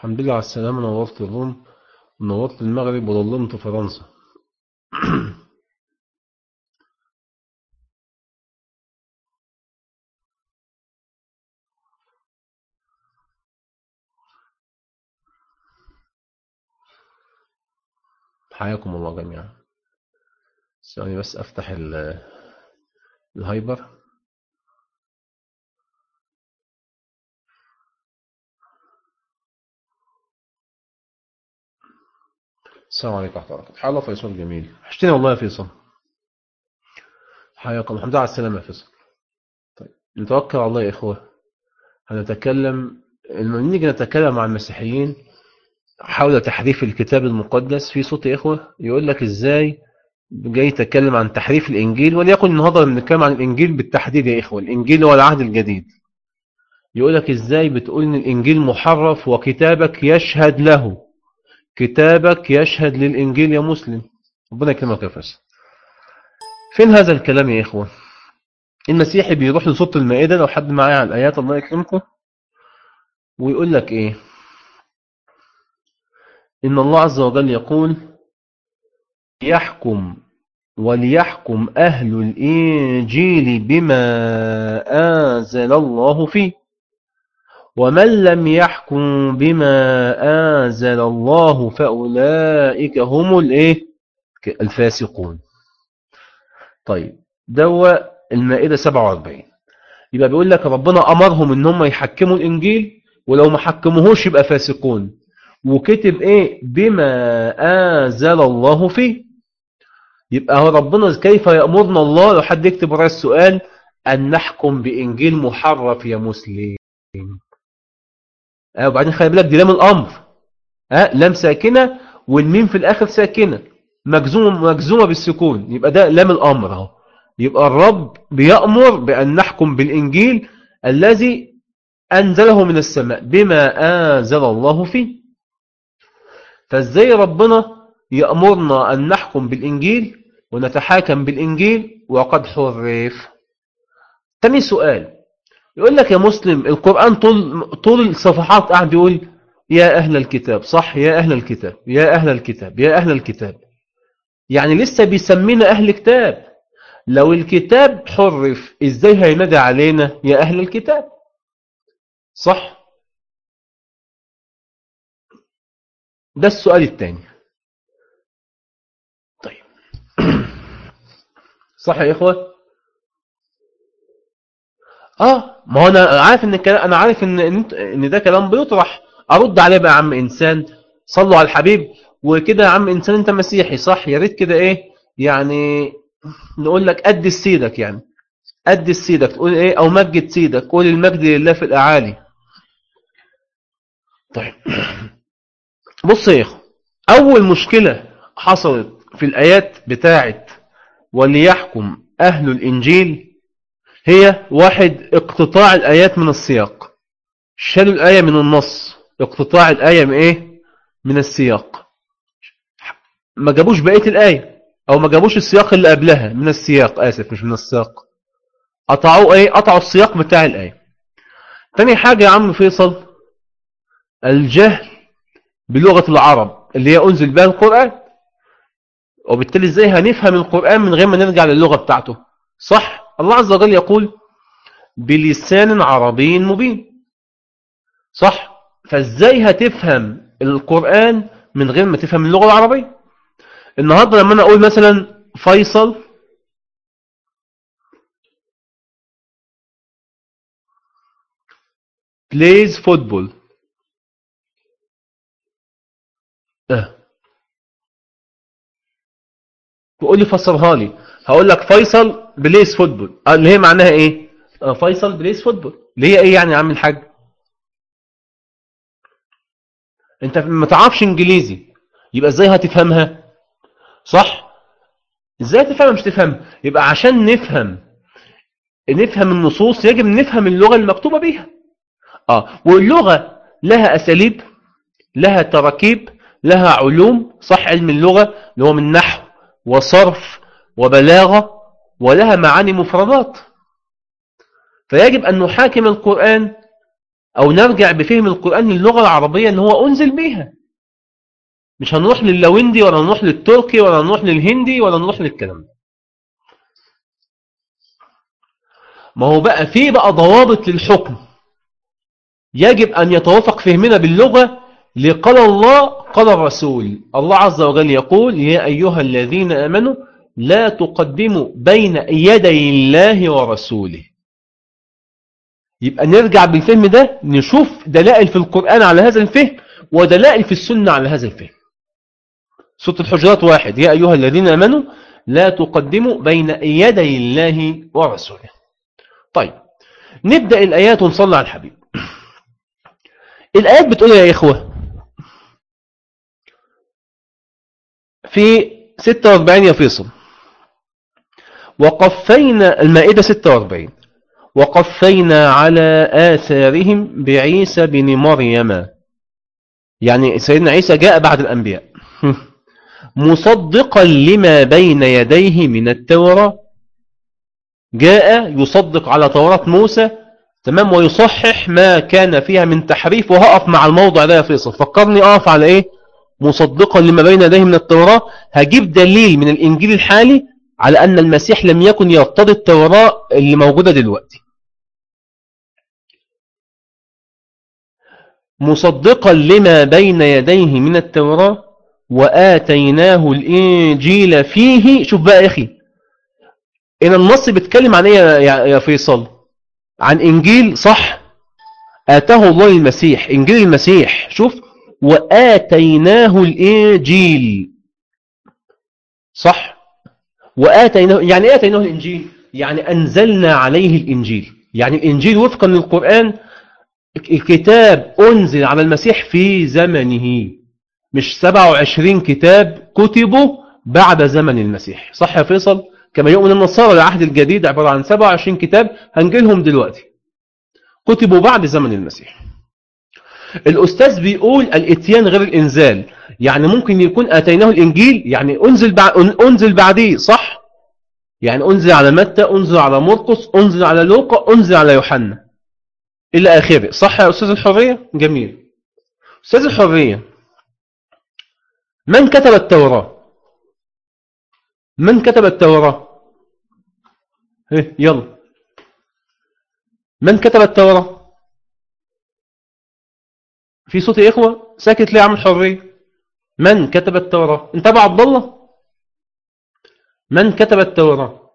الحمد لله على السلامة نورت الروم ونورت المغرب وظلمت فرنسا. حياكم الله جميعا. ثواني بس أفتح ال- الهايبر. السلام عليكم ورحمة الله وبركاته. الله فيصل جميل. وحشتني والله يا فيصل. حياكم الحمد لله على السلامة يا فيصل. طيب نتوكل على الله يا إخوة. هنتكلم لما نيجي نتكلم عن المسيحيين حول تحريف الكتاب المقدس في صوت يا إخوة يقول لك إزاي جاي يتكلم عن تحريف الإنجيل وليكن النهارده بنتكلم عن الإنجيل بالتحديد يا إخوة. الإنجيل هو العهد الجديد. يقول لك إزاي بتقول إن الإنجيل محرف وكتابك يشهد له. كتابك يشهد للإنجيل يا مسلم. ربنا يكرمك يا فاسد فين هذا الكلام يا إخوة؟ المسيحي بيروح لصوت المائدة. لو حد معايا على الآيات الله يكرمكم. ويقول لك إيه؟ إن الله عز وجل يقول يحكم وليحكم أهل الإنجيل بما أنزل الله فيه. ومن لم يحكم بما أنزل الله فأولئك هم الإيه؟ الفاسقون. طيب دوا المائدة 47 يبقى بيقول لك ربنا أمرهم إن هم يحكموا الإنجيل ولو ما حكموهوش يبقى فاسقون. وكتب إيه؟ بما أنزل الله فيه. يبقى هو ربنا كيف يأمرنا الله؟ لو حد يكتب وراء السؤال أن نحكم بإنجيل محرف يا مسلم. أه وبعدين خلي بالك دي لام الأمر. أه لام ساكنة والميم في الآخر ساكنة. مجزومة مجزومة بالسكون. يبقى ده لام الأمر أهو. يبقى الرب بيأمر بأن نحكم بالإنجيل الذي أنزله من السماء بما أنزل الله فيه. فازاي ربنا يأمرنا أن نحكم بالإنجيل ونتحاكم بالإنجيل؟ وقد حرف. تاني سؤال. يقول لك يا مسلم القرآن طول, طول الصفحات قاعد يقول يا أهل الكتاب صح؟ يا أهل الكتاب يا أهل الكتاب يا أهل الكتاب. يعني لسه بيسمينا أهل كتاب لو الكتاب حرف إزاي هينادي علينا يا أهل الكتاب؟ صح؟ ده السؤال الثاني طيب. صح يا إخوة؟ آه ما هو أنا عارف ان الكلام أنا عارف ان ان, ده كلام بيطرح. ارد عليه بقى يا عم إنسان. صلوا على الحبيب. وكده يا عم إنسان انت مسيحي صح؟ يا ريت كده إيه يعني نقول لك قد سيدك يعني. قد سيدك. تقول إيه أو مجد سيدك. قول المجد لله في الأعالي. طيب. بص يا اخو أول مشكلة حصلت في الآيات بتاعت وليحكم أهل الإنجيل هي واحد اقتطاع الآيات من السياق. شالوا الآية من النص. اقتطاع الآية من إيه؟ من السياق. ما جابوش بقية الآية أو ما جابوش السياق اللي قبلها. من السياق آسف مش من السياق. قطعوا إيه؟ قطعوا السياق بتاع الآية. تاني حاجة يا عم فيصل الجهل بلغة العرب اللي هي أنزل بها القرآن. وبالتالي إزاي هنفهم القرآن من غير ما نرجع للغة بتاعته؟ صح؟ الله عز وجل يقول بلسان عربي مبين. صح؟ فازاي هتفهم القرآن من غير ما تفهم اللغة العربية؟ النهاردة لما أنا أقول مثلا فيصل plays football. آه. تقول لي فسرها لي. هقول لك فيصل plays football. اللي هي معناها إيه؟ آه فيصل plays football. اللي هي إيه يعني يا عم الحاج؟ أنت ما تعرفش إنجليزي. يبقى إزاي هتفهمها؟ صح؟ إزاي تفهمها مش تفهم. يبقى عشان نفهم. نفهم النصوص يجب نفهم اللغة المكتوبة بيها. آه واللغة لها أساليب لها تراكيب لها علوم. صح علم اللغة اللي هو من نحو وصرف وبلاغة. ولها معاني مفردات. فيجب أن نحاكم القرآن أو نرجع بفهم القرآن للغة العربية اللي هو أنزل بيها. مش هنروح لللويندي ولا نروح للتركي ولا نروح للهندي ولا نروح للكلام ده. ما هو بقى في بقى ضوابط للحكم. يجب أن يتوافق فهمنا باللغة لقال الله قال الرسول. الله عز وجل يقول يا أيها الذين آمنوا لا تقدموا بين يدي الله ورسوله. يبقى نرجع بالفهم ده نشوف دلائل في القرآن على هذا الفهم ودلائل في السنة على هذا الفهم. سورة الحجرات واحد يا أيها الذين آمنوا لا تقدموا بين يدي الله ورسوله. طيب نبدأ الآيات ونصلي على الحبيب. الآيات بتقول يا إخوة؟ في 46 يا فيصل. وقفينا المائدة 46 وقفينا على آثارهم بعيسى بن مريم. يعني سيدنا عيسى جاء بعد الأنبياء. مصدقا لما بين يديه من التوراة. جاء يصدق على توراة موسى. تمام ويصحح ما كان فيها من تحريف وهقف مع الموضع ده يا فيصل. فكرني أقف على إيه؟ مصدقا لما بين يديه من التوراة. هجيب دليل من الإنجيل الحالي على أن المسيح لم يكن يرتضي التوراة اللي موجودة دلوقتي. مصدقا لما بين يديه من التوراة وآتيناه الإنجيل فيه. شوف بقى يا أخي إن النص بيتكلم عن إيه يا فيصل؟ عن إنجيل صح؟ آتاه الله المسيح إنجيل المسيح شوف وآتيناه الإنجيل صح؟ وآتيناه يعني آتيناه الإنجيل. يعني أنزلنا عليه الإنجيل. يعني الإنجيل وفقا للقرآن الكتاب أنزل على المسيح في زمنه. مش 27 كتاب كتبوا بعد زمن المسيح. صح يا فيصل؟ كما يؤمن النصارى العهد الجديد عبارة عن 27 كتاب هنجيلهم دلوقتي. كتبوا بعد زمن المسيح. الأستاذ بيقول الإتيان غير الإنزال. يعني ممكن يكون أتيناه الإنجيل يعني أنزل. أنزل بعديه صح؟ يعني أنزل على متى؟ أنزل على مرقس أنزل على لوقا أنزل على يوحنا. إلى آخره. صح يا أستاذ الحرية؟ جميل. أستاذ الحرية من كتب التوراة؟ من كتب التوراة؟ إيه يلا. من كتب التوراة؟ في صوت يا إخوة ساكت ليه عم الحرية؟ من كتب التوراة؟ انت أبو عبد الله من كتب التوراة؟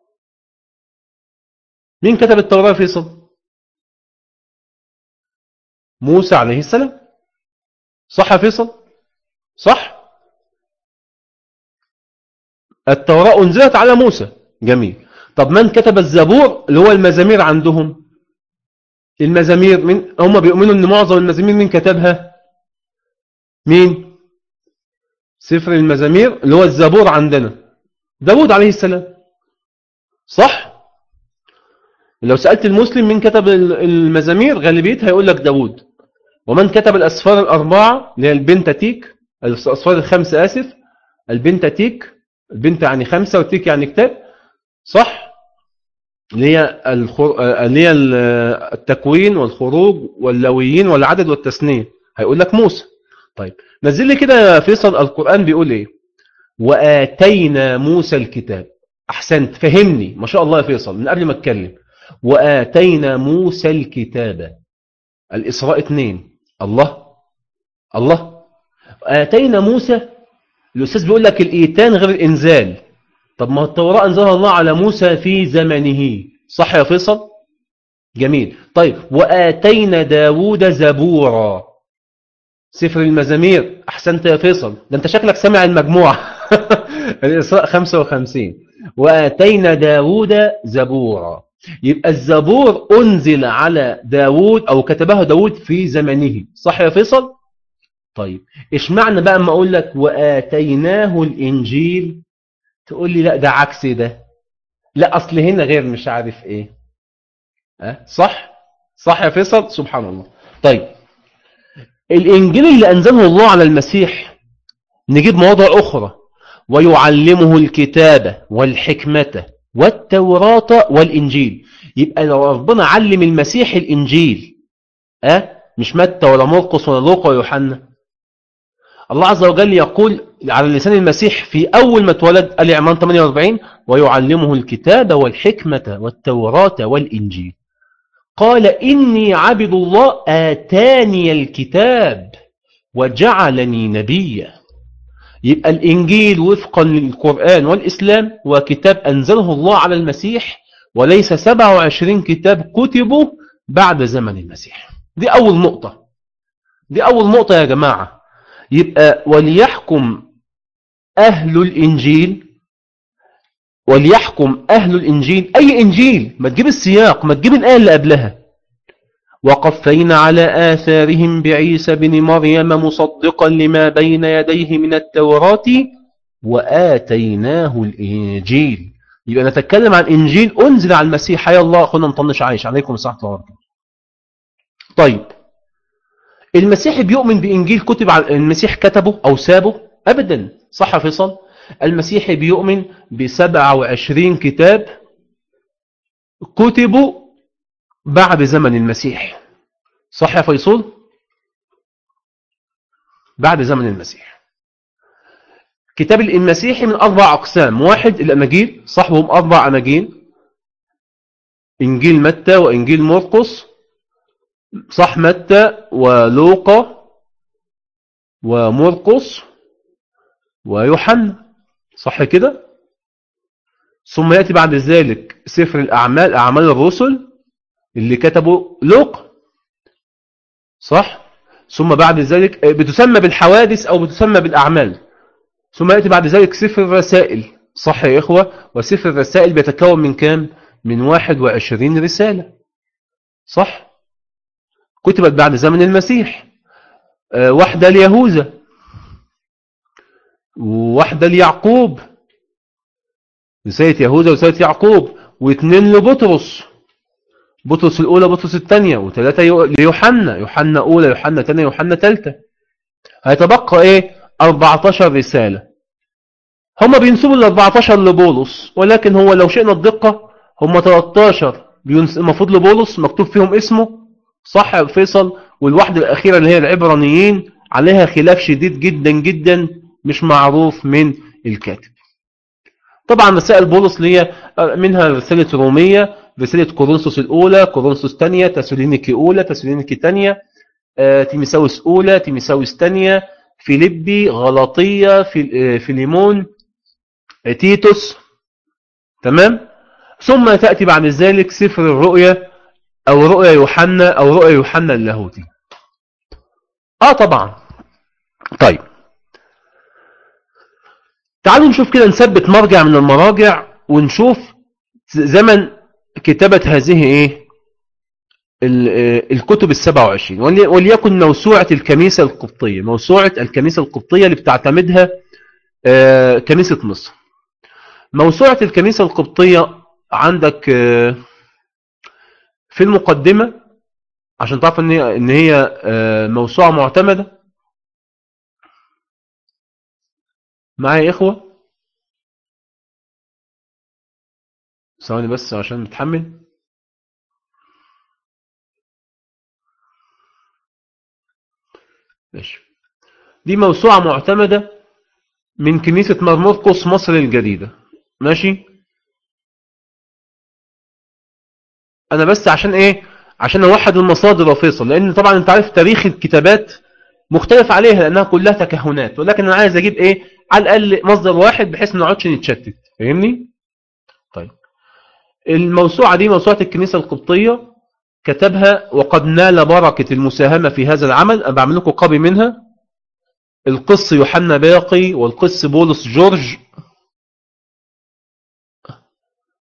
مين كتب التوراة في صوت موسى عليه السلام. صح يا فيصل؟ صح. التوراة أنزلت على موسى. جميل. طب من كتب الزبور اللي هو المزامير عندهم؟ المزامير من هم بيؤمنوا إن معظم المزامير مين كتبها؟ مين؟ سفر المزامير اللي هو الزبور عندنا. داود عليه السلام. صح؟ لو سألت المسلم مين كتب المزامير غالبيتها يقول لك داود ومن كتب الأسفار الأربعة اللي هي البنتاتيك الأسفار الخمسة آسف البنتاتيك البنت يعني خمسة والتيك يعني كتاب. صح؟ اللي هي الخر... اللي هي التكوين والخروج واللويين والعدد والتسنية هيقول لك موسى. طيب نزل لي كده يا فيصل القرآن بيقول إيه؟ وآتينا موسى الكتاب. أحسنت فهمني. ما شاء الله يا فيصل من قبل ما أتكلم. وآتينا موسى الكتاب. الإسراء اثنين الله. الله. آتينا موسى. الأستاذ بيقول لك الإيتان غير الإنزال. طب ما التوراة أنزلها الله على موسى في زمنه. صح يا فيصل؟ جميل. طيب وآتينا داود زبورا. سفر المزامير. أحسنت يا فيصل. ده أنت شكلك سمع المجموعة. الإسراء 55 وآتينا داود زبورا. يبقى الزبور أنزل على داود أو كتبه داود في زمنه. صح يا فيصل؟ طيب إيش معنى بقى أما أقول لك وآتيناه الإنجيل؟ تقول لي لا ده عكس ده. لا أصل هنا غير مش عارف إيه. أه؟ صح؟ صح يا فيصل؟ سبحان الله. طيب. الإنجيل اللي أنزله الله على المسيح نجيب مواضع أخرى. ويعلمه الكتابة والحكمة والتوراة والإنجيل. يبقى لو ربنا علم المسيح الإنجيل أه؟ مش متى ولا مرقس ولا لوقا ويوحنا الله عز وجل يقول على لسان المسيح في أول ما اتولد عمران 48 ويعلمه الكتاب والحكمة والتوراة والإنجيل. قال إني عبد الله آتاني الكتاب وجعلني نبيا. يبقى الإنجيل وفقا للقرآن والإسلام وكتاب أنزله الله على المسيح وليس 27 كتاب كتبوا بعد زمن المسيح. دي أول نقطة. دي أول نقطة يا جماعة. يبقى وليحكم أهل الإنجيل وليحكم أهل الإنجيل أي إنجيل ما تجيب السياق ما تجيب الآية اللي قبلها. وقفينا على آثارهم بعيسى بن مريم مصدقا لما بين يديه من التوراة وآتيناه الإنجيل. يبقى نتكلم عن إنجيل أنزل على المسيح حيا الله أخونا نطنش عايش. عليكم الصحة والبركاته طيب المسيح بيؤمن بإنجيل كتب على المسيح كتبه أو سابه؟ أبدا. صح فيصل. المسيح بيؤمن بسبعة وعشرين كتاب كتبوا بعد زمن المسيح. صح يا فيصل؟ بعد زمن المسيح. كتاب المسيحي من أربع أقسام. واحد الأناجيل. صحبهم أربع أناجيل. إنجيل متى وإنجيل مرقس. صح متى ولوقا ومرقس ويوحنا صح كده؟ ثم يأتي بعد ذلك سفر الأعمال أعمال الرسل اللي كتبه لوقا صح؟ ثم بعد ذلك بتسمى بالحوادث أو بتسمى بالأعمال. ثم يأتي بعد ذلك سفر الرسائل. صح يا إخوة؟ وسفر الرسائل بيتكون من كام؟ من 21 رسالة. صح؟ كتبت بعد زمن المسيح. آه، واحدة ليهوذا وواحدة ليعقوب رسالة يهوذا ورسالة يعقوب. واثنين لبطرس. بطرس الأولى بطرس الثانية وثلاثة ليوحنا. يوحنا أولى يوحنا ثانية يوحنا ثالثة. هيتبقى إيه؟ 14 رسالة. هم بينسبوا ال 14 لبولس ولكن هو لو شئنا الدقة هم 13 المفروض لبولس مكتوب فيهم اسمه. صح يا فيصل؟ والواحدة الأخيرة اللي هي العبرانيين عليها خلاف شديد جدا جدا مش معروف من الكاتب. طبعا رسائل بولس هي منها رسالة رومية رسالة كورنثوس الأولى كورنثوس الثانية تسالونيكي أولى تسالونيكي الثانية آه، تيميساوس أولى تيميساوس الثانية فيليبي غلطية في فيليمون تيتوس. تمام؟ ثم تأتي بعد ذلك سفر الرؤيا. أو رؤيا يوحنا أو رؤيا يوحنا اللاهوتي. آه طبعا. طيب. تعالوا نشوف كده نثبت مرجع من المراجع ونشوف زمن كتابة هذه إيه؟ الكتب السبع وعشرين. وليكن موسوعة الكنيسة القبطية. موسوعة الكنيسة القبطية اللي بتعتمدها آه، كنيسة مصر. موسوعة الكنيسة القبطية عندك آه، في المقدمة عشان تعرف إن هي إن هي آه، موسوعة معتمدة. معايا يا إخوة؟ ثواني بس عشان نتحمل. ماشي. دي موسوعة معتمدة من كنيسة مرمرقس مصر الجديدة. ماشي؟ أنا بس عشان إيه؟ عشان أوحد المصادر وفيصل لأن طبعا أنت عارف تاريخ الكتابات مختلف عليها لأنها كلها تكهنات ولكن أنا عايز أجيب إيه؟ على الأقل مصدر واحد بحيث ما نقعدش نتشتت. فاهمني؟ طيب. الموسوعة دي موسوعة الكنيسة القبطية كتبها وقد نال بركة المساهمة في هذا العمل. أنا بعمل لكم قبي منها. القس يوحنا باقي والقس بولس جورج.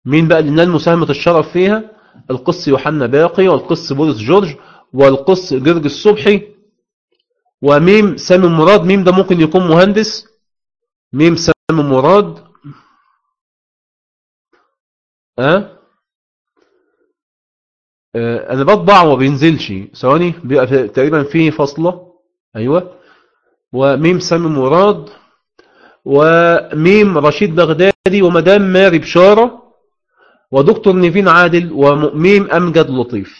مين بقى اللي نال مساهمة الشرف فيها؟ القس يوحنا باقي والقس بولس جورج والقس جرج الصبحي وميم سامي مراد ميم ده ممكن يكون مهندس. ميم سامي مراد. أه؟ أه أنا بطبع وما بينزلش ثواني بيبقى تقريبا فيه فاصله أيوه. وميم سامي مراد. وميم رشيد بغدادي ومدام ماري بشارة. ودكتور نيفين عادل وميم أمجد لطيف.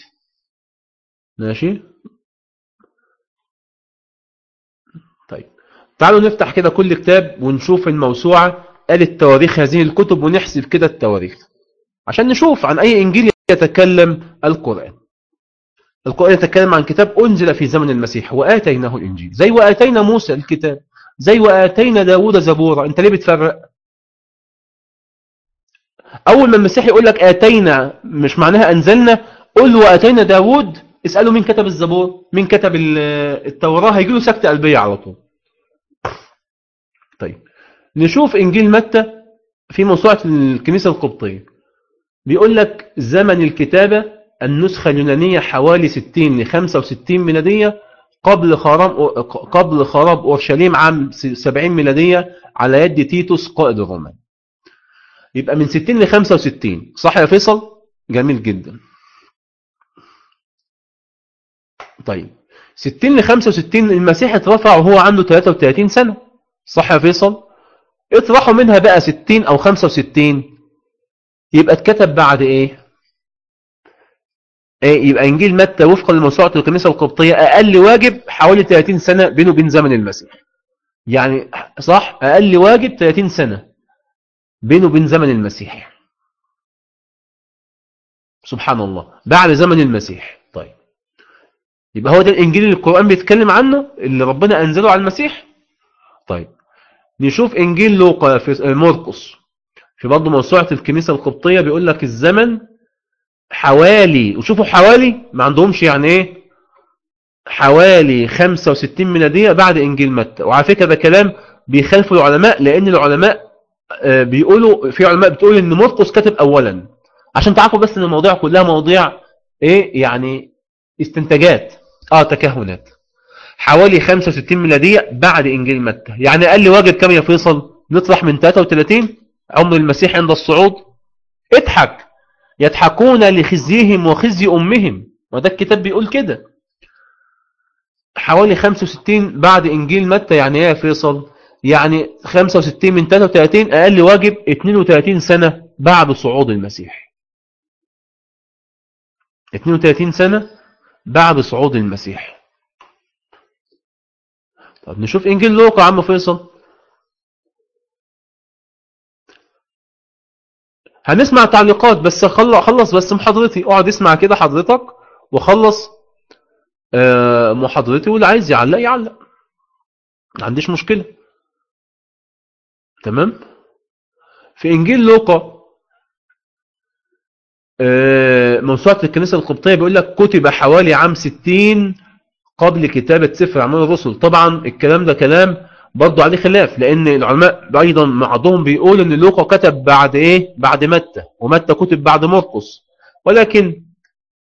ماشي؟ طيب. تعالوا نفتح كده كل كتاب ونشوف الموسوعة. قالت تواريخ هذه الكتب ونحسب كده التواريخ. عشان نشوف عن أي إنجيل يتكلم القرآن. القرآن يتكلم عن كتاب أنزل في زمن المسيح وآتيناه الإنجيل. زي وآتينا موسى الكتاب زي وآتينا داود زبورا أنت ليه بتفرق؟ أول ما المسيح يقول لك آتينا مش معناها أنزلنا قل وآتينا داود اسألوا مين كتب الزبور مين كتب التوراة هيجي له سكتة قلبية على طول. طيب نشوف إنجيل متى في موسوعة الكنيسة القبطية. بيقول لك زمن الكتابة النسخة اليونانية حوالي 60 ل 65 ميلادية قبل خراب قبل خراب أورشليم عام 70 ميلادية على يد تيتوس قائد الرومان. يبقى من 60 ل 65 صح يا فيصل؟ جميل جدا. طيب 60 ل 65 المسيح اترفع وهو عنده 33 سنة. صح يا فيصل؟ اطرحوا منها بقى 60 أو 65 يبقى اتكتب بعد إيه؟ إيه يبقى إنجيل متى وفقا لموسوعه الكنيسه القبطية أقل واجب حوالي 30 سنة بينه وبين زمن المسيح. يعني صح؟ أقل واجب 30 سنة. بينه وبين زمن المسيح. سبحان الله. بعد زمن المسيح. طيب. يبقى هو ده الإنجيل اللي القرآن بيتكلم عنه؟ اللي ربنا أنزله على المسيح؟ طيب. نشوف إنجيل لوقا في مرقس. في برضه موسوعة الكنيسة القبطية بيقول لك الزمن حوالي وشوفوا حوالي ما عندهمش يعني إيه؟ حوالي 65 ميلادية بعد إنجيل متى. وعلى فكرة ده كلام بيخالفوا العلماء لأن العلماء بيقولوا في علماء بتقول إن مرقس كتب اولا. عشان تعرفوا بس إن المواضيع كلها مواضيع إيه يعني استنتاجات. آه تكهنات. حوالي 65 ميلادية بعد إنجيل متى. يعني أقل واجب كم يا فيصل؟ نطرح من 33 عمر المسيح عند الصعود. اضحك. يضحكون لخزيهم وخزي أمهم. وده الكتاب بيقول كده. حوالي 65 بعد إنجيل متى؟ يعني إيه يا فيصل؟ يعني 65 من 33 أقل واجب 32 سنة بعد صعود المسيح. 32 سنة بعد صعود المسيح. طب نشوف إنجيل لوقا عم فيصل. هنسمع تعليقات بس خلص بس محاضرتي اقعد اسمع كده حضرتك وخلص محاضرتي واللي عايز يعلق يعلق. ما عنديش مشكلة. تمام؟ في إنجيل لوقا موسوعة الكنيسة القبطية بيقول لك كتب حوالي عام 60 قبل كتابة سفر أعمال الرسل. طبعا الكلام ده كلام برضه عليه خلاف لأن العلماء أيضا بعضهم بيقول إن لوقا كتب بعد إيه؟ بعد متى ومتى كتب بعد مرقس. ولكن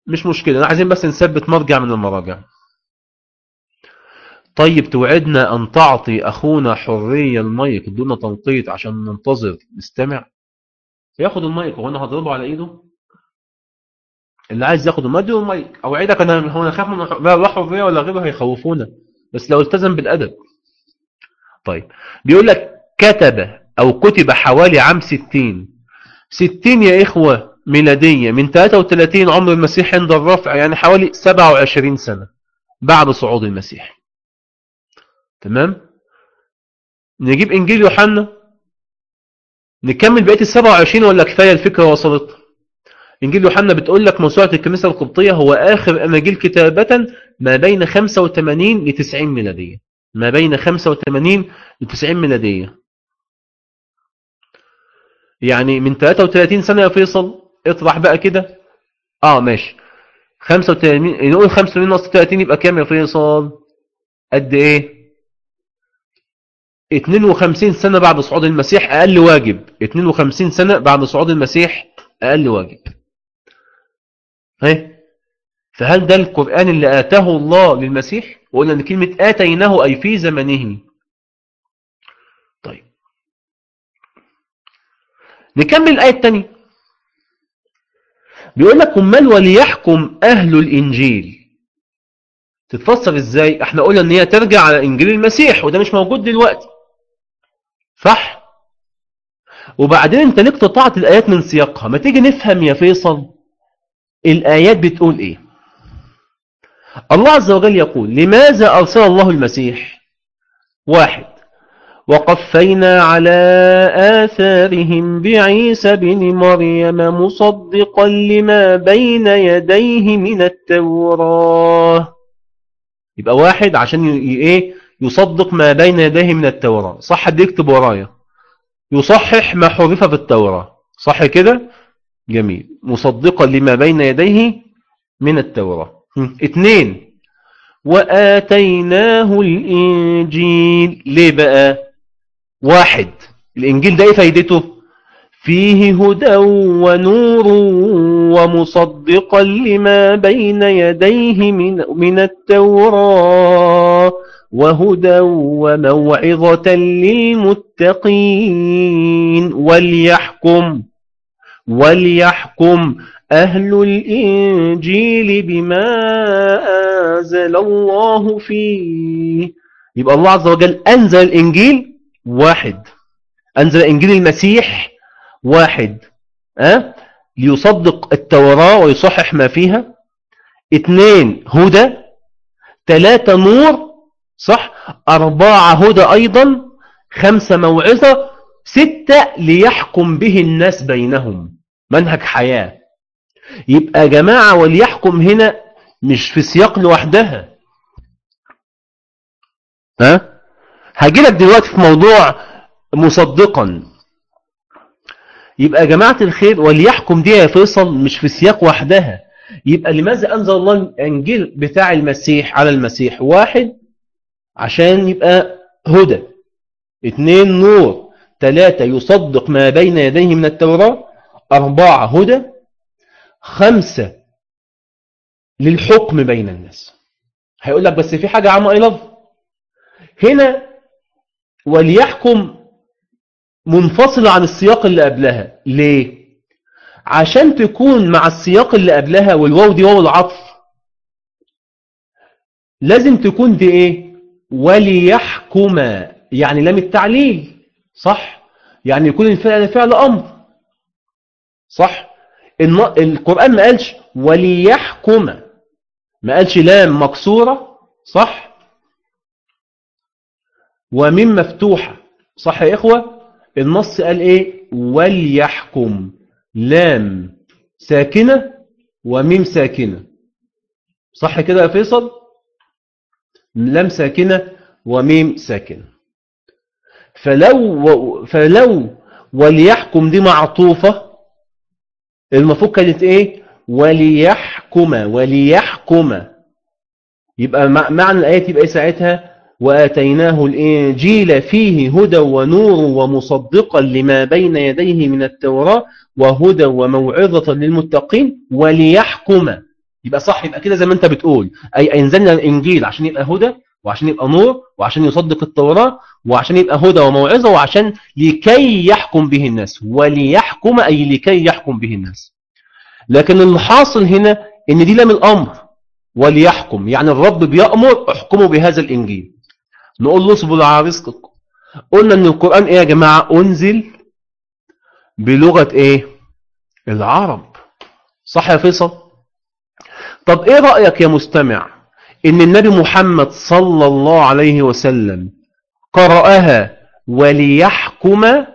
مش مشكلة عايزين بس نثبت مرجع من المراجع. طيب توعدنا أن تعطي أخونا حرية المايك دون تنقيط عشان ننتظر. نستمع. ياخد المايك. وأنا هضربه على إيده؟ اللي عايز ياخد المايك المايك. أوعدك أنا هو أنا خاف من لا حرية ولا غيره هيخوفونا. بس لو التزم بالأدب. طيب. بيقول لك كتب أو كتب حوالي عام 60 60 يا إخوة ميلادية من 33 عمر المسيح عند الرفع يعني حوالي 27 سنة بعد صعود المسيح. تمام؟ نجيب إنجيل يوحنا؟ نكمل بقية ال 27 ولا كفاية الفكرة وصلت؟ إنجيل يوحنا بتقول لك موسوعة الكنيسة القبطية هو آخر أناجيل كتابة ما بين 85 ل 90 ميلادية. ما بين 85 ل 90 ميلادية. يعني من 33 سنة يا فيصل؟ اطرح بقى كده. آه ماشي. 85 نقول 85 ناقص 30 يبقى كام يا فيصل؟ قد إيه؟ 52 سنة بعد صعود المسيح أقل واجب. 52 سنة بعد صعود المسيح أقل واجب. هاي؟ فهل ده القرآن اللي آتاه الله للمسيح؟ وقلنا إن كلمة آتيناه أي في زمنه. طيب. نكمل الآية الثانية بيقول لك امال وليحكم أهل الإنجيل تتفسر إزاي؟ إحنا قلنا إن هي ترجع على إنجيل المسيح وده مش موجود دلوقتي. صح؟ وبعدين انت ليه قطعت الآيات من سياقها؟ ما تيجي نفهم يا فيصل الآيات بتقول إيه؟ الله عز وجل يقول لماذا أرسل الله المسيح؟ واحد وقفينا على آثارهم بعيسى بن مريم مصدقا لما بين يديه من التوراة. يبقى واحد عشان إيه؟ يصدق ما بين يديه من التوراة. صح حد يكتب ورايا. يصحح ما حرف في التوراة. صح كده؟ جميل. مصدقا لما بين يديه من التوراة. اثنين. وآتيناه الإنجيل. ليه بقى؟ واحد. الإنجيل ده إيه فايدته؟ فيه هدى ونور ومصدقا لما بين يديه من, من التوراة. وهدى وموعظة للمتقين. وليحكم وليحكم أهل الإنجيل بما أنزل الله فيه. يبقى الله عز وجل أنزل الإنجيل واحد. أنزل إنجيل المسيح واحد. أه؟ ليصدق التوراة ويصحح ما فيها. اثنين هدى. ثلاثة نور. صح؟ أربعة هدى أيضا خمسة موعظة ستة ليحكم به الناس بينهم. منهج حياة. يبقى جماعة وليحكم هنا مش في سياق لوحدها. ها؟ هجيلك دلوقتي في موضوع مصدقا. يبقى جماعة الخير وليحكم دي يا فيصل مش في سياق وحدها. يبقى لماذا أنزل الله الإنجيل بتاع المسيح على المسيح؟ واحد عشان يبقى هدى. اثنين نور. ثلاثة يصدق ما بين يديه من التوراة. أربعة هدى. خمسة للحكم بين الناس. هيقول لك بس في حاجة عامة أي هنا وليحكم منفصلة عن السياق اللي قبلها. ليه؟ عشان تكون مع السياق اللي قبلها والواو دي واو العطف لازم تكون دي إيه وليحكم يعني لام التعليل صح؟ يعني يكون الفعل فعل أمر. صح؟ القرآن ما قالش وليحكم ما قالش لام مكسورة صح؟ ومن مفتوحة. صح يا إخوة؟ النص قال إيه؟ وليحكم. لام ساكنة وميم ساكنة. صح كده يا فيصل؟ لام ساكنة وميم ساكنة. فلو فلو وليحكم دي معطوفة المفروض كانت إيه؟ وليحكم وليحكم. يبقى معنى الآية يبقى إيه ساعتها وآتيناه الإنجيل فيه هدى ونور ومصدقا لما بين يديه من التوراة وهدى وموعظة للمتقين وليحكم. يبقى صح يبقى كده زي ما انت بتقول. أي أنزلنا الإنجيل عشان يبقى هدى وعشان يبقى نور وعشان يصدق التوراة وعشان يبقى هدى وموعظة وعشان لكي يحكم به الناس. وليحكم أي لكي يحكم به الناس. لكن الحاصل هنا إن دي لام الأمر. وليحكم يعني الرب بيأمر احكموا بهذا الإنجيل. نقول له اصبروا على رزقكم. قلنا إن القرآن إيه يا جماعة؟ أنزل بلغة إيه؟ العرب. صح يا فيصل؟ طب إيه رأيك يا مستمع ان النبي محمد صلى الله عليه وسلم قرأها وليحكم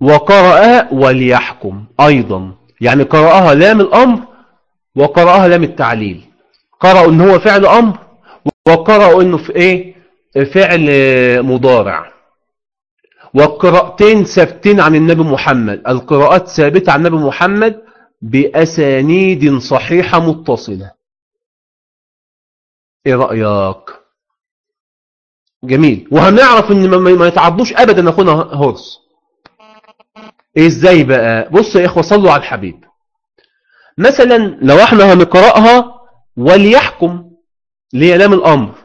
وقرأها وليحكم أيضا؟ يعني قرأها لام الأمر وقرأها لام التعليل. قرأوا إن هو فعل أمر وقرأوا إنه في إيه؟ فعل مضارع. والقراءتين ثابتين عن النبي محمد. القراءات ثابتة عن النبي محمد بأسانيد صحيحة متصلة. إيه رأيك؟ جميل. وهنعرف إن ما يتعضوش ابدا أخونا هورس. إيه إزاي بقى؟ بصوا يا إخوة صلوا على الحبيب. مثلا لو إحنا هنقرأها وليحكم ليلام الأمر.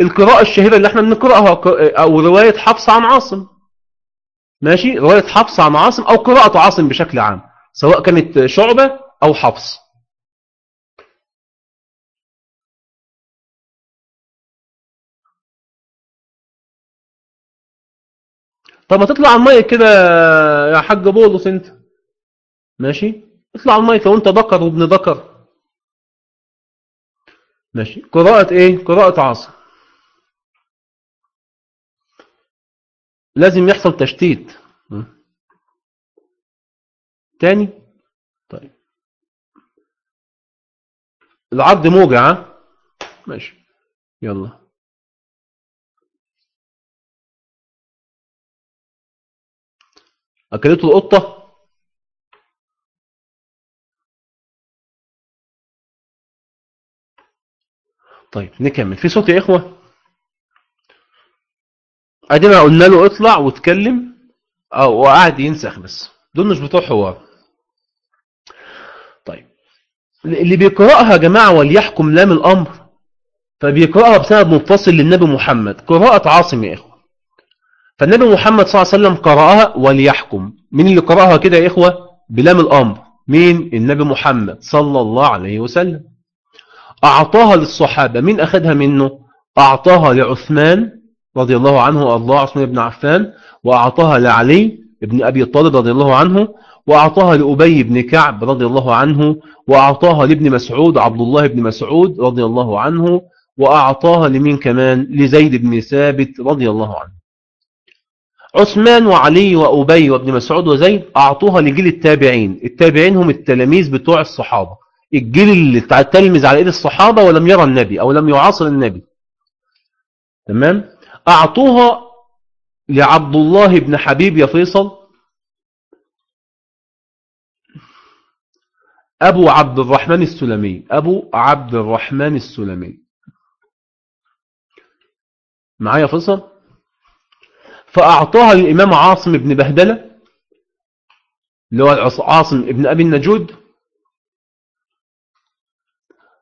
القراءة الشهيرة اللي إحنا بنقرأها أو رواية حفص عن عاصم. ماشي؟ رواية حفص عن عاصم أو قراءة عاصم بشكل عام سواء كانت شعبة أو حفص. طب ما تطلع على المايك كده يا حاج بولس انت. ماشي؟ اطلع على المايك لو انت ذكر وابن ذكر. ماشي؟ قراءة إيه؟ قراءة عاصم. لازم يحصل تشتيت. تاني؟ طيب. العرض موجع ماشي. يلا. أكلته القطة؟ طيب نكمل. في صوت يا إخوة؟ أدينا قلنا له اطلع واتكلم وقعد ينسخ بس. دول مش بتوع حوار. طيب. اللي بيقرأها يا جماعة وليحكم لام الأمر فبيقرأها بسند متصل للنبي محمد. قراءة عاصم يا إخوة. فالنبي محمد صلى الله عليه وسلم قرأها وليحكم. مين اللي قرأها كده يا إخوة؟ بلام الأمر. مين؟ النبي محمد صلى الله عليه وسلم. أعطاها للصحابة. مين أخذها منه؟ أعطاها لعثمان رضي الله عنه وأرضاه عثمان بن عفان وأعطاها لعلي بن أبي طالب رضي الله عنه وأعطاها لأبي بن كعب رضي الله عنه وأعطاها لابن مسعود عبد الله بن مسعود رضي الله عنه وأعطاها لمين كمان؟ لزيد بن ثابت رضي الله عنه. عثمان وعلي وأبي وابن مسعود وزيد أعطوها لجيل التابعين. التابعين هم التلاميذ بتوع الصحابة. الجيل اللي تلمز على إيد الصحابة ولم يرى النبي أو لم يعاصر النبي. تمام؟ أعطوها لعبد الله بن حبيب يا فيصل. أبو عبد الرحمن السلمي أبو عبد الرحمن السلمي. معايا فيصل؟ فأعطاها للإمام عاصم بن بهدلة اللي هو عاصم بن أبي النجود.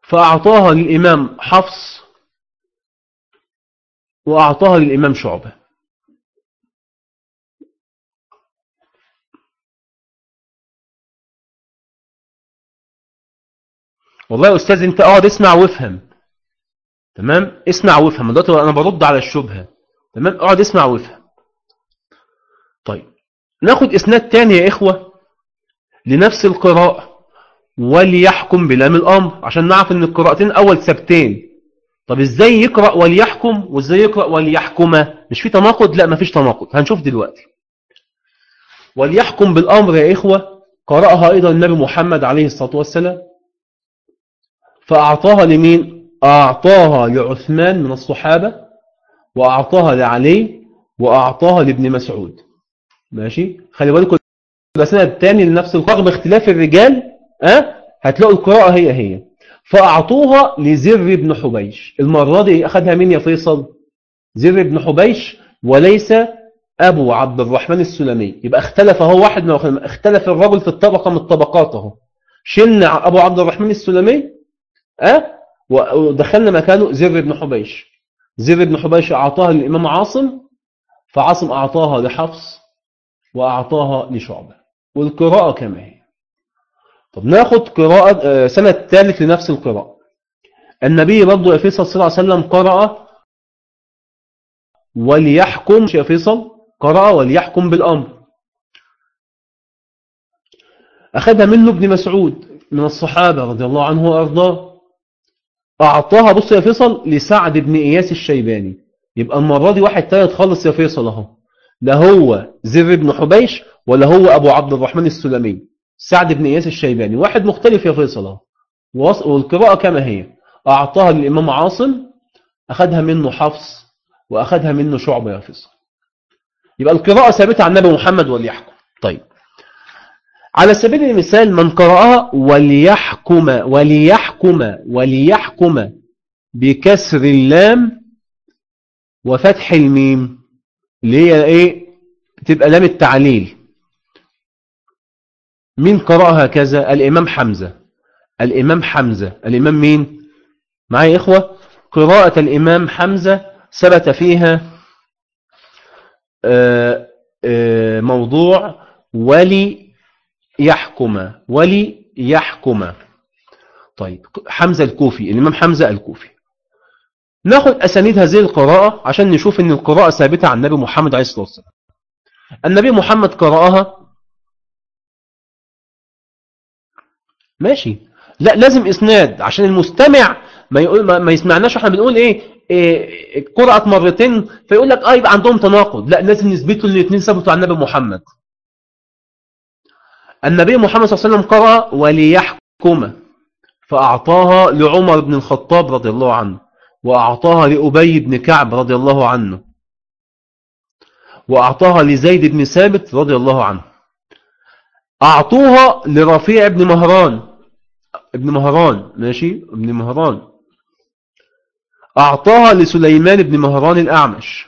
فأعطاها للإمام حفص وأعطاها للإمام شعبة. والله يا أستاذ أنت أقعد اسمع وافهم. تمام؟ اسمع وافهم. دلوقتي أنا برد على الشبهة. تمام؟ أقعد اسمع وافهم. طيب. ناخد إسناد تاني يا إخوة لنفس القراءة. وليحكم بلام الأمر. عشان نعرف أن القراءتين أول ثبتين طب إزاي يقرأ وليحكم وإزاي يقرأ وليحكم؟ مش في تناقض؟ لا مفيش تناقض. هنشوف دلوقتي. وليحكم بالأمر يا إخوة قرأها أيضا النبي محمد عليه الصلاة والسلام. فأعطاها لمين؟ أعطاها لعثمان من الصحابة وأعطاها لعلي وأعطاها لابن مسعود. ماشي؟ خلي بالكم السنة الثاني لنفس رغم اختلاف الرجال أه؟ هتلاقوا القراءة هي هي. فأعطوها لزر بن حبيش. المرة دي أخذها مين يا فيصل؟ زر بن حبيش وليس أبو عبد الرحمن السلمي. يبقى اختلف هو واحد من اختلف الرجل في الطبقة من الطبقات أهو. شلنا أبو عبد الرحمن السلمي أه؟ ودخلنا مكانه زر بن حبيش. زر بن حبيش أعطاها للإمام عاصم فعاصم أعطاها لحفص وأعطاها لشعبة. والقراءة كما هي. طب ناخد قراءة آه، سنة الثالث لنفس القراءة. النبي برضو يا فيصل صلى الله عليه وسلم قرأ وليحكم يا فيصل قرأ وليحكم بالأمر. أخذها منه ابن مسعود من الصحابة رضي الله عنه وأرضاه. أعطاها بص يا فيصل لسعد بن إياس الشيباني. يبقى المرة دي واحد ثالث خالص يا فيصل أهو. لا هو زر بن حبيش ولا هو أبو عبد الرحمن السلمي. سعد بن إياس الشيباني. واحد مختلف يا فيصل والقراءة كما هي. أعطاها للإمام عاصم أخذها منه حفص وأخذها منه شعبة يا فيصل. يبقى القراءة ثابتة عن النبي محمد وليحكم. طيب. على سبيل المثال من قرأها وليحكم وليحكم وليحكم بكسر اللام وفتح الميم اللي هي إيه؟ تبقى لام التعليل. مين قرأها كذا الإمام حمزة. الإمام حمزة. الإمام مين؟ معي إخوة؟ قراءة الإمام حمزة ثبت فيها آه، آه، موضوع ولي يحكم ولي يحكم. طيب حمزة الكوفي الإمام حمزة الكوفي. ناخد أسانيد هذه القراءة عشان نشوف أن القراءة ثابتة عن النبي محمد عليه الصلاة والسلام. النبي محمد قرأها ماشي. لا لازم إسناد عشان المستمع ما يقول ما, يسمعناش إحنا بنقول إيه, إيه قرأت مرتين فيقول لك آه يبقى عندهم تناقض. لا لازم نثبتوا إن الاثنين ثبتوا عن النبي محمد. النبي محمد صلى الله عليه وسلم قرأ وليحكم فأعطاها لعمر بن الخطاب رضي الله عنه وأعطاها لأبي بن كعب رضي الله عنه وأعطاها لزيد بن ثابت رضي الله عنه. أعطوها لرفيع بن مهران. ابن مهران ماشي؟ ابن مهران. أعطاها لسليمان بن مهران الأعمش.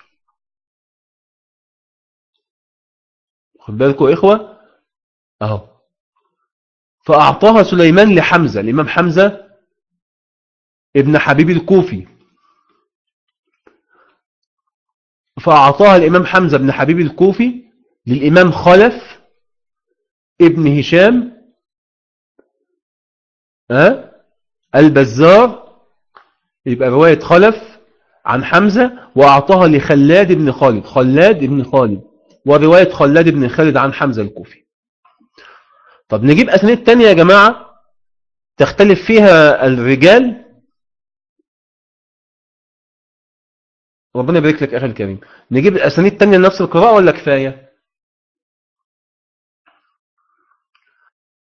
خد بالكم إخوة؟ أهو. فأعطاها سليمان لحمزة الإمام حمزة ابن حبيب الكوفي. فأعطاها الإمام حمزة بن حبيب الكوفي للإمام خلف ابن هشام أه؟ البزار يبقى رواية خلف عن حمزة وأعطاها لخلاد بن خالد خلاد بن خالد ورواية خلاد بن خالد عن حمزة الكوفي. طب نجيب أسانيد تانية يا جماعة تختلف فيها الرجال. ربنا يبارك لك أخي الكريم. نجيب الأسانيد تانية لنفس القراءة ولا كفاية؟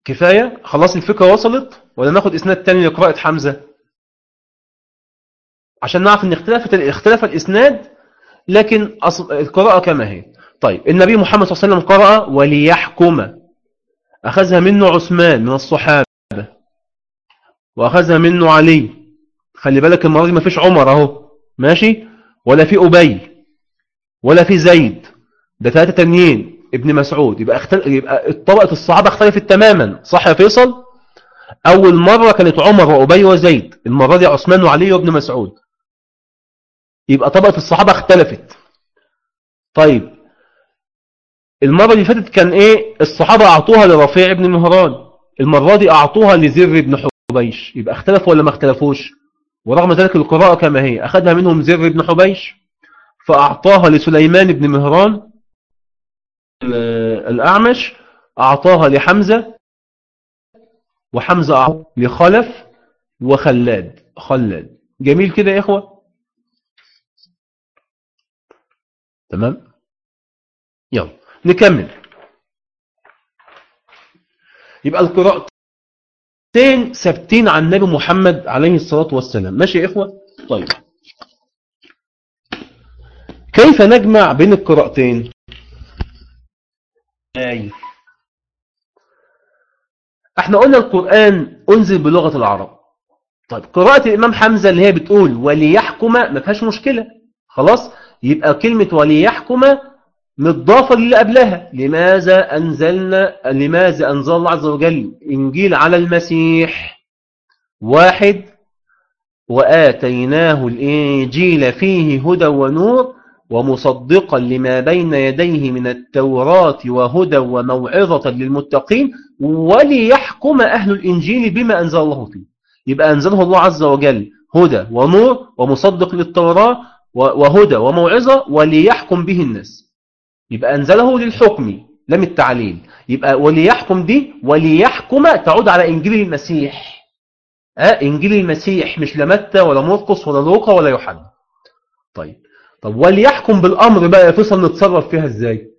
كفاية؟ خلاص الفكرة وصلت؟ ولا ناخد إسناد تاني لقراءة حمزة؟ عشان نعرف إن اختلفت اختلف الإسناد لكن القراءة كما هي. طيب النبي محمد صلى الله عليه وسلم قرأ وليحكم. أخذها منه عثمان من الصحابة. وأخذها منه علي. خلي بالك المرة دي ما فيش عمر أهو. ماشي؟ ولا في أبي. ولا في زيد. ده ثلاثة تانيين. ابن مسعود. يبقى, اختل... يبقى طبقة الصحابة اختلفت تماما. صح يا فيصل؟ أول مرة كانت عمر وأبي وزيد المرة دي عثمان وعلي وابن مسعود. يبقى طبقة الصحابة اختلفت. طيب المرة اللي فاتت كان إيه؟ الصحابة أعطوها لرفيع بن مهران. المرة دي أعطوها لزر بن حبيش. يبقى اختلفوا ولا ما اختلفوش؟ ورغم ذلك القراءة كما هي. أخذها منهم زر بن حبيش فأعطاها لسليمان بن مهران. الأعمش أعطاها لحمزة وحمزة أعطاها لخلف وخلاد. خلاد. جميل كده يا إخوة؟ تمام؟ يلا نكمل. يبقى القراءتين ثابتين عن النبي محمد عليه الصلاة والسلام. ماشي يا إخوة؟ طيب. كيف نجمع بين القراءتين؟ آي. إحنا قلنا القرآن أنزل بلغة العرب. طيب قراءة الإمام حمزة اللي هي بتقول وليحكم ما فيهاش مشكلة. خلاص؟ يبقى كلمة وليحكم مضافة للي قبلها. لماذا أنزلنا لماذا أنزل الله عز وجل إنجيل على المسيح؟ واحد وآتيناه الإنجيل فيه هدى ونور. ومصدقا لما بين يديه من التوراة وهدى وموعظة للمتقين وليحكم أهل الإنجيل بما أنزل الله فيه. يبقى أنزله الله عز وجل هدى ونور ومصدق للتوراة وهدى وموعظة وليحكم به الناس. يبقى أنزله للحكم لم التعليل. يبقى وليحكم دي وليحكم تعود على إنجيل المسيح. آه؟ إنجيل المسيح مش لمتى ولا مرقس ولا لوقا ولا يوحنا. طيب. طب وليحكم بالأمر بقى يا فيصل نتصرف فيها إزاي؟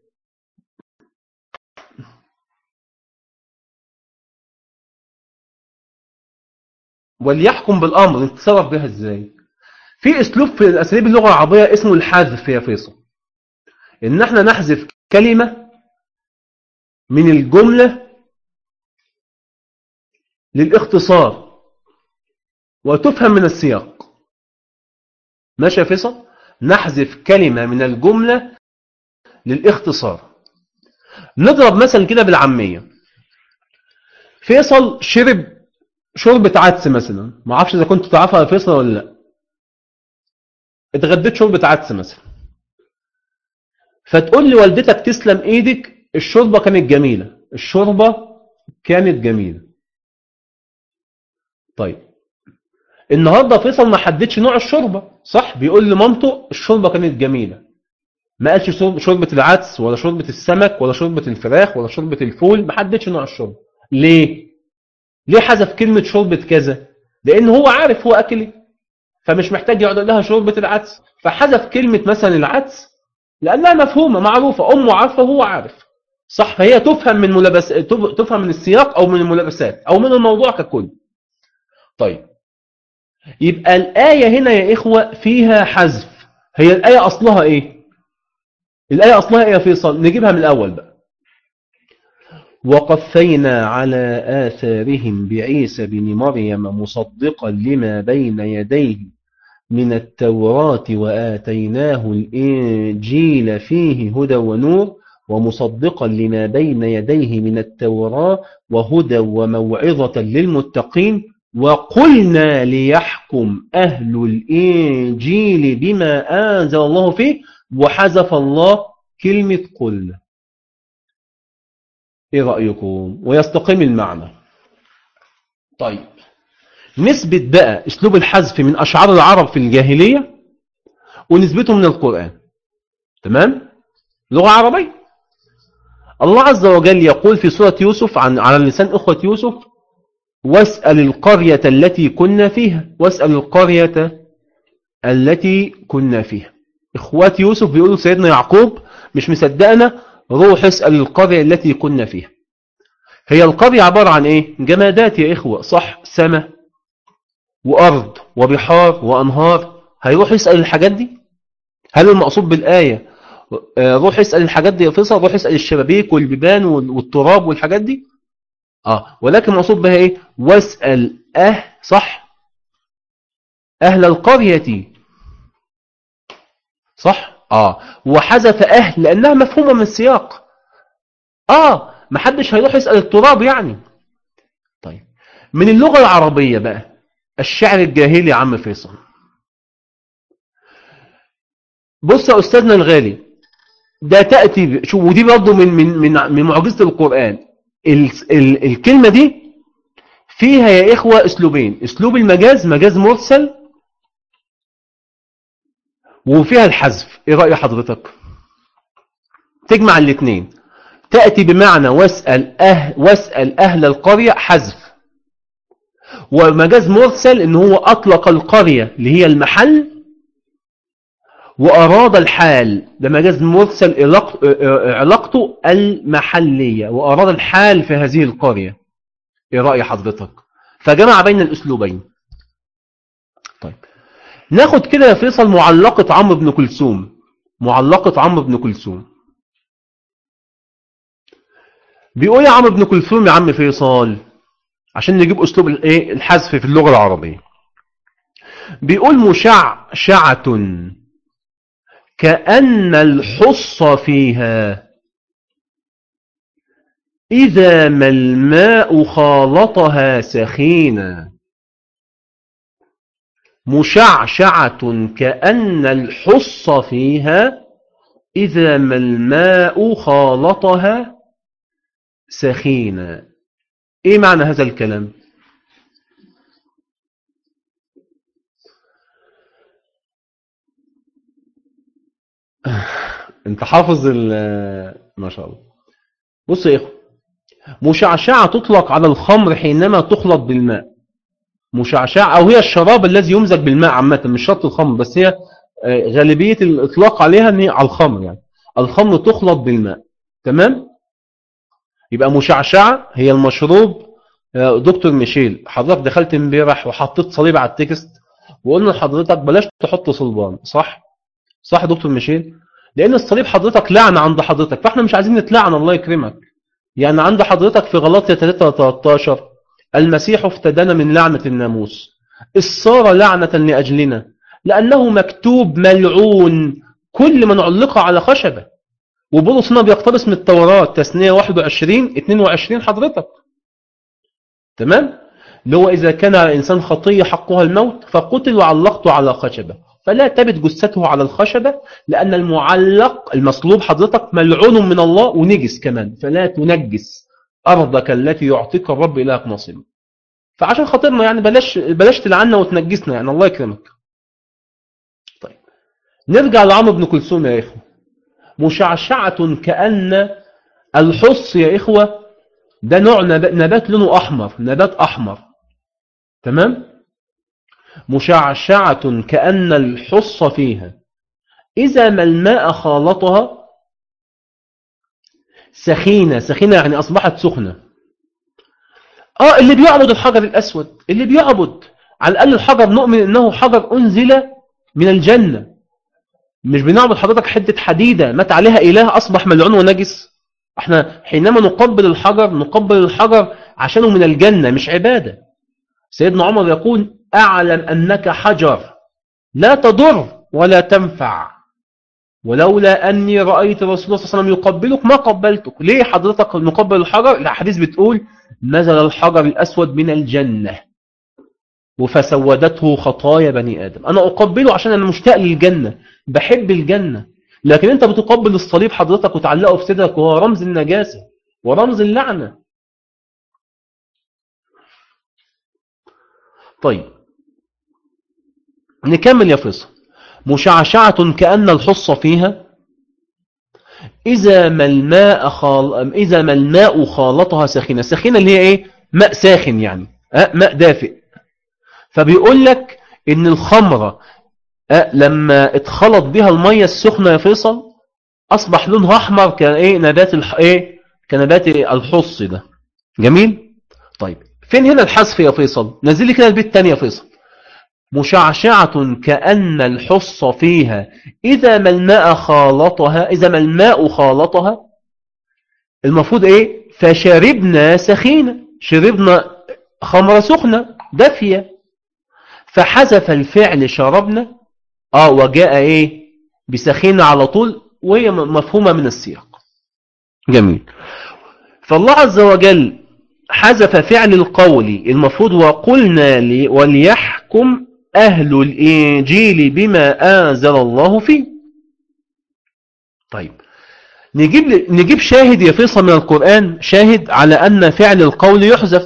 وليحكم بالأمر نتصرف بها إزاي؟ في أسلوب في الأساليب اللغة العربية اسمه الحذف يا فيصل. إن إحنا نحذف كلمة من الجملة للاختصار وتفهم من السياق. ماشي يا فيصل؟ نحذف كلمة من الجملة للاختصار. نضرب مثلا كده بالعامية. فيصل شرب شوربة عدس مثلا. ما أعرفش إذا كنت تعرفها يا فيصل ولا لأ. اتغديت شوربة عدس مثلا. فتقول لي والدتك تسلم إيدك الشوربة كانت جميلة. الشوربة كانت جميلة. طيب. النهاردة فيصل ما حددش نوع الشوربة. صح؟ بيقول لمامته الشوربة كانت جميلة. ما قالش شوربة العدس ولا شوربة السمك ولا شوربة الفراخ ولا شوربة الفول. ما حددش نوع الشوربة. ليه؟ ليه حذف كلمة شوربة كذا؟ لأن هو عارف هو أكل إيه. فمش محتاج يقعد لها شوربة العدس. فحذف كلمة مثلا العدس لأنها مفهومة معروفة. أمه عارفة وهو عارف. صح؟ فهي تفهم من ملابس تفهم من السياق أو من الملابسات أو من الموضوع ككل. طيب. يبقى الآية هنا يا إخوة فيها حذف. هي الآية أصلها إيه؟ الآية أصلها إيه يا فيصل؟ نجيبها من الأول بقى. وقفينا على آثارهم بعيسى بن مريم مصدقا لما بين يديه من التوراة وآتيناه الإنجيل فيه هدى ونور ومصدقا لما بين يديه من التوراة وهدى وموعظة للمتقين. وقلنا ليحكم أهل الإنجيل بما أنزل الله فيه وحذف الله كلمة قلنا إيه رأيكم؟ ويستقيم المعنى. طيب. نسبة بقى أسلوب الحذف من أشعار العرب في الجاهلية ونسبته من القرآن. تمام؟ لغة عربية. الله عز وجل يقول في سورة يوسف عن على لسان أخوة يوسف واسأل القرية التي كنا فيها واسأل القرية التي كنا فيها. إخوات يوسف بيقولوا سيدنا يعقوب مش مصدقنا روح اسأل القرية التي كنا فيها. هي القرية عبارة عن إيه؟ جمادات يا إخوة صح؟ سماء وأرض وبحار وأنهار. هيروح يسأل الحاجات دي؟ هل المقصود بالآية؟ روح اسأل الحاجات دي يا فيصل روح اسأل الشبابيك والبيبان والتراب والحاجات دي؟ آه. ولكن المقصود بها إيه؟ واسأل أه صح؟ أهل القرية. صح؟ آه. وحذف أهل لأنها مفهومة من السياق آه. محدش هيروح يسأل التراب يعني. طيب. من اللغة العربية بقى الشعر الجاهلي يا عم فيصل. بص يا أستاذنا الغالي ده تأتي شو ودي برضه من من من معجزة القرآن. ال ال الكلمة دي فيها يا إخوة أسلوبين. أسلوب المجاز مجاز مرسل وفيها الحذف. إيه رأي حضرتك؟ تجمع الاثنين تأتي بمعنى واسأل, أه واسأل أهل القرية حذف. ومجاز مرسل إن هو أطلق القرية اللي هي المحل وأراد الحال ده مجاز مرسل علاقته المحلية وأراد الحال في هذه القرية. إيه رأي حضرتك؟ فجمع بين الأسلوبين. طيب. ناخد كده يا فيصل معلقة عمرو بن كلثوم. معلقة عمرو بن كلثوم. بيقول يا عمرو بن كلثوم يا عم فيصل عشان نجيب أسلوب الايه الحذف في اللغة العربية. بيقول مشعشعة كأن الحص فيها. إذا ما الماء خالطها سخينا مشعشعة كأن الحص فيها. إذا ما الماء خالطها سخينا إيه معنى هذا الكلام؟ انت حافظ ما شاء الله. بص يا اخو مشعشعة تطلق على الخمر حينما تخلط بالماء. مشعشعة أو هي الشراب الذي يمزج بالماء عامة مش شرط الخمر بس هي غالبية الإطلاق عليها إن هي على الخمر يعني. الخمر تخلط بالماء تمام؟ يبقى مشعشعة هي المشروب دكتور ميشيل حضرتك دخلت امبارح وحطيت صليب على التكست وقلنا لحضرتك بلاش تحط صلبان صح؟ صح دكتور ميشيل لأن الصليب حضرتك لعنة عند حضرتك فإحنا مش عايزين نتلعن الله يكرمك. يعني عند حضرتك في غلطية 13 المسيح افتدنا من لعنة الناموس. الصار لعنة لأجلنا لأنه مكتوب ملعون كل من علق على خشبة. وبولس هنا بيقتبس من التوراة تسنية 21 22 حضرتك. تمام؟ اللي هو إذا كان على الإنسان خطية حقها الموت فقتل وعلقته على خشبة. فلا تبت جثته على الخشبة لأن المعلق المصلوب حضرتك ملعون من الله ونجس كمان فلا تنجس أرضك التي يعطيك الرب إلهك نصيب فعشان خاطرنا يعني بلاش بلاش تلعنا وتنجسنا يعني الله يكرمك. طيب. نرجع لعمرو بن كلثوم يا إخوة. مشعشعة كأن الحص يا إخوة ده نوع نبات لونه أحمر نبات أحمر. تمام؟ مشعشعة كأن الحص فيها. إذا ما الماء خالطها سخينة سخينة يعني أصبحت سخنة. آه اللي بيعبد الحجر الأسود اللي بيعبد على الأقل الحجر نؤمن أنه حجر أنزل من الجنة. مش بنعبد حضرتك حدة حديدة مات عليها إله أصبح ملعون ونجس. إحنا حينما نقبل الحجر نقبل الحجر عشانه من الجنة مش عبادة. سيدنا عمر يقول أعلم أنك حجر. لا تضر ولا تنفع. ولولا أني رأيت رسول الله صلى الله عليه وسلم يقبلك ما قبلتك. ليه حضرتك نقبل الحجر؟ الحديث بتقول نزل الحجر الأسود من الجنة وفسودته خطايا بني آدم. أنا أقبله عشان أنا مشتاق للجنة بحب الجنة. لكن أنت بتقبل الصليب حضرتك وتعلقه في صدرك وهو رمز النجاسة ورمز اللعنة. طيب. نكمل يا فيصل. مشعشعة كأن الحص فيها. إذا ما الماء خال... إذا ما الماء خالطها سخينة سخينة اللي هي إيه؟ ماء ساخن يعني. أه؟ ماء دافئ. فبيقول لك إن الخمرة أه؟ لما اتخلط بها المية السخنة يا فيصل أصبح لونها أحمر كإيه نبات الح... إيه؟ كنبات الحص ده. جميل؟ طيب. فين هنا الحذف يا فيصل؟ نزل لي كده البيت الثاني يا فيصل. مشعشعة كأن الحص فيها. إذا ما الماء خالطها إذا ما الماء خالطها المفروض إيه؟ فشربنا سخينة. شربنا خمرة سخنة دافية. فحذف الفعل شربنا. آه وجاء إيه؟ بسخينة على طول وهي مفهومة من السياق. جميل. فالله عز وجل حذف فعل القول. المفروض وقلنا لي وليحكم أهل الإنجيل بما أنزل الله فيه. طيب نجيب, نجيب شاهد يا فيصل من القرآن شاهد على أن فعل القول يحذف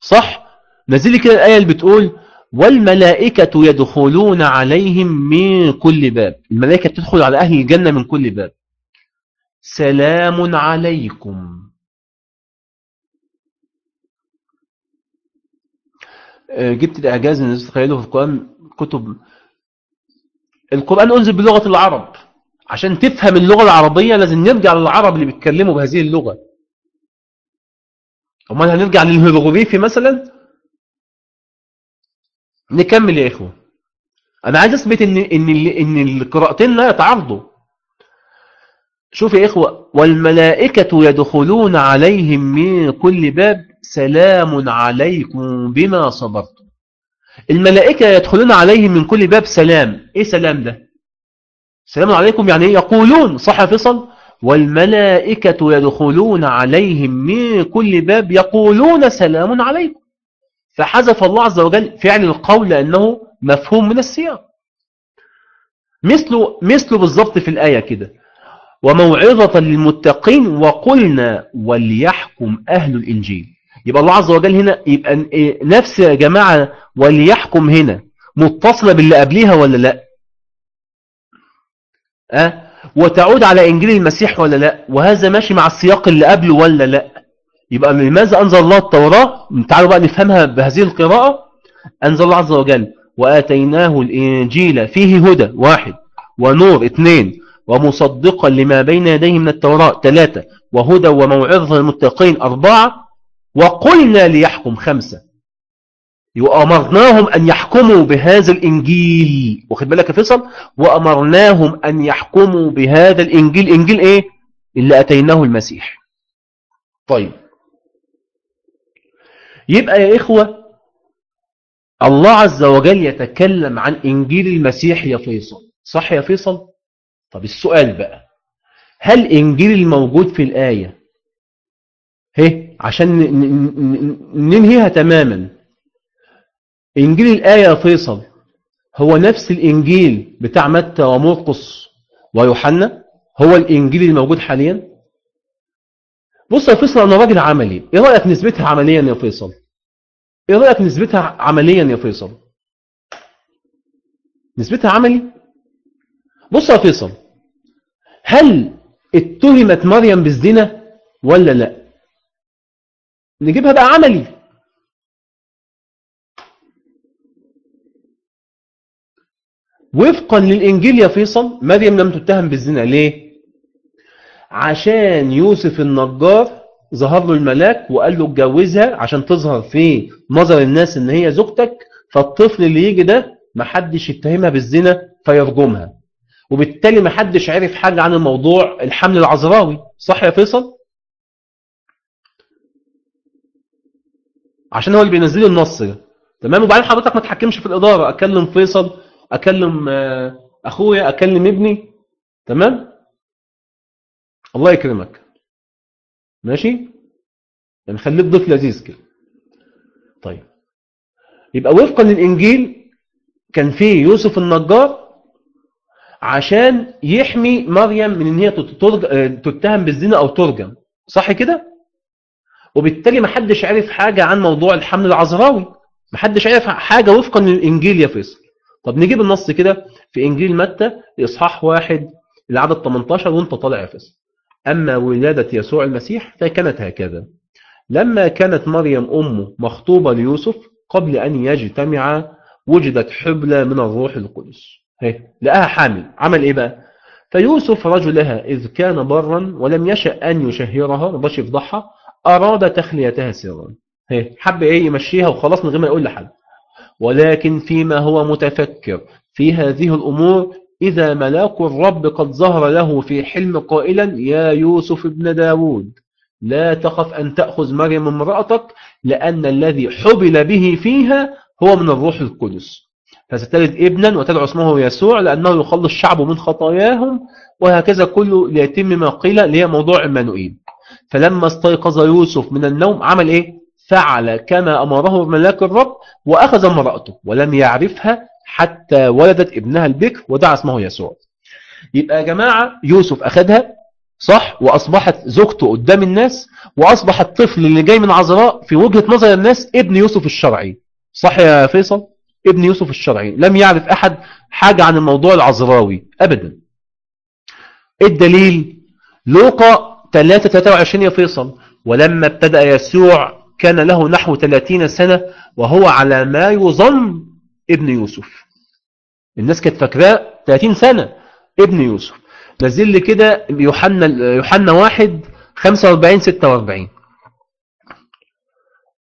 صح؟ نزل كده الآية اللي بتقول والملائكة يدخلون عليهم من كل باب. الملائكة تدخل على أهل الجنة من كل باب. سلام عليكم. جبت الإعجاز اللي تتخيلوا في القرآن كتب. القرآن أنزل بلغة العرب. عشان تفهم اللغة العربية لازم نرجع للعرب اللي بيتكلموا بهذه اللغة. أمال هنرجع للهيروغليفي مثلا؟ نكمل يا إخوة. أنا عايز أثبت إن إن إن القراءتين لا يتعارضوا. شوف يا إخوة والملائكة يدخلون عليهم من كل باب سلام عليكم بما صبرتم. الملائكة يدخلون عليهم من كل باب سلام. إيه سلام ده؟ سلام عليكم يعني يقولون. صح فصل والملائكة يدخلون عليهم من كل باب يقولون سلام عليكم. فحذف الله عز وجل فعل القول لأنه مفهوم من السياق. مثله, مثله بالضبط في الآية كده. وموعظة للمتقين وقلنا وليحكم أهل الإنجيل. يبقى الله عز وجل هنا يبقى نفس يا جماعة وليحكم هنا متصلة باللي قبليها ولا لأ؟ أه؟ وتعود على إنجيل المسيح ولا لأ؟ وهذا ماشي مع السياق اللي قبله ولا لأ؟ يبقى لماذا أنزل الله التوراة؟ تعالوا بقى نفهمها بهذه القراءة. أنزل الله عز وجل وآتيناه الإنجيل فيه هدى واحد ونور اثنين ومصدقا لما بين يديه من التوراة ثلاثة وهدى وموعظة للمتقين أربعة وقلنا ليحكم خمسة. وأمرناهم أن يحكموا بهذا الإنجيل. واخد بالك يا فيصل؟ وأمرناهم أن يحكموا بهذا الإنجيل. إنجيل إيه؟ اللي أتيناه المسيح. طيب. يبقى يا إخوة الله عز وجل يتكلم عن إنجيل المسيح يا فيصل. صح يا فيصل؟ طب السؤال بقى هل إنجيل الموجود في الآية هي عشان ننهيها تماما. إنجيل الآية يا فيصل هو نفس الإنجيل بتاع متى ومرقس ويوحنا؟ هو الإنجيل الموجود حاليا؟ بص يا فيصل أنا راجل عملي. إيه رأيك نسبتها عمليا يا فيصل؟ إيه رأيك نسبتها عمليا يا فيصل؟ نسبتها عملي؟ بص يا فيصل هل اتهمت مريم بالزنا ولا لا؟ نجيبها بقى عملي. وفقا للإنجيل يا فيصل مريم لم تتهم بالزنا. ليه؟ عشان يوسف النجار ظهر له الملاك وقال له اتجوزها عشان تظهر في نظر الناس إن هي زوجتك فالطفل اللي يجي ده محدش يتهمها بالزنا فيرجمها. وبالتالي محدش عرف حاجة عن الموضوع الحمل العذراوي. صح يا فيصل؟ عشان هو اللي بينزل لي النص ده. تمام؟ وبعدين حضرتك ما تحكمش في الإدارة. أكلم فيصل أكلم آه، أخويا أكلم ابني. تمام؟ الله يكرمك. ماشي؟ يعني خليك ضيف لذيذ كده. طيب. يبقى وفقا للإنجيل كان فيه يوسف النجار عشان يحمي مريم من إن هي آه، تتهم بالزنا أو ترجم. صح كده؟ وبالتالي ما حدش عرف حاجة عن موضوع الحمل العذراوي. ما حدش عرف حاجة وفقا للإنجيل يا فيصل. طب نجيب النص كده في إنجيل متى؟ إصحاح واحد العدد 18 وأنت طالع يا فيصل. أما ولادة يسوع المسيح فكانت هكذا. لما كانت مريم أمه مخطوبة ليوسف قبل أن يجتمع وجدت حبلى من الروح القدس. هي لقاها حامل. عمل إيه بقى؟ فيوسف رجلها إذ كان برا ولم يشأ أن يشهرها. رضاش يفضحها أراد تخليتها سرا. حب إيه يمشيها وخلاص من غير ما يقول لحد. ولكن فيما هو متفكر في هذه الأمور إذا ملاك الرب قد ظهر له في حلم قائلا يا يوسف ابن داود لا تخف أن تأخذ مريم امرأتك لأن الذي حبل به فيها هو من الروح القدس. فستلد ابنا وتدعو اسمه يسوع لأنه يخلص شعبه من خطاياهم وهكذا كله ليتم ما قيل اللي هي موضوع إمانوئيل فلما استيقظ يوسف من النوم عمل إيه؟ فعل كما أمره ملاك الرب وأخذ امرأته ولم يعرفها حتى ولدت ابنها البكر ودعا اسمه يسوع. يبقى يا جماعة يوسف أخذها صح؟ وأصبحت زوجته قدام الناس وأصبح الطفل اللي جاي من عذراء في وجهة نظر الناس ابن يوسف الشرعي. صح يا فيصل؟ ابن يوسف الشرعي. لم يعرف أحد حاجة عن الموضوع العذراوي أبدا. الدليل؟ لوقا 3-23 يا فيصل ولما ابتدأ يسوع كان له نحو 30 سنة وهو على ما يظن ابن يوسف. الناس كانت فاكراه 30 سنة ابن يوسف. نزل لي كده يوحنا يوحنا 1 45 46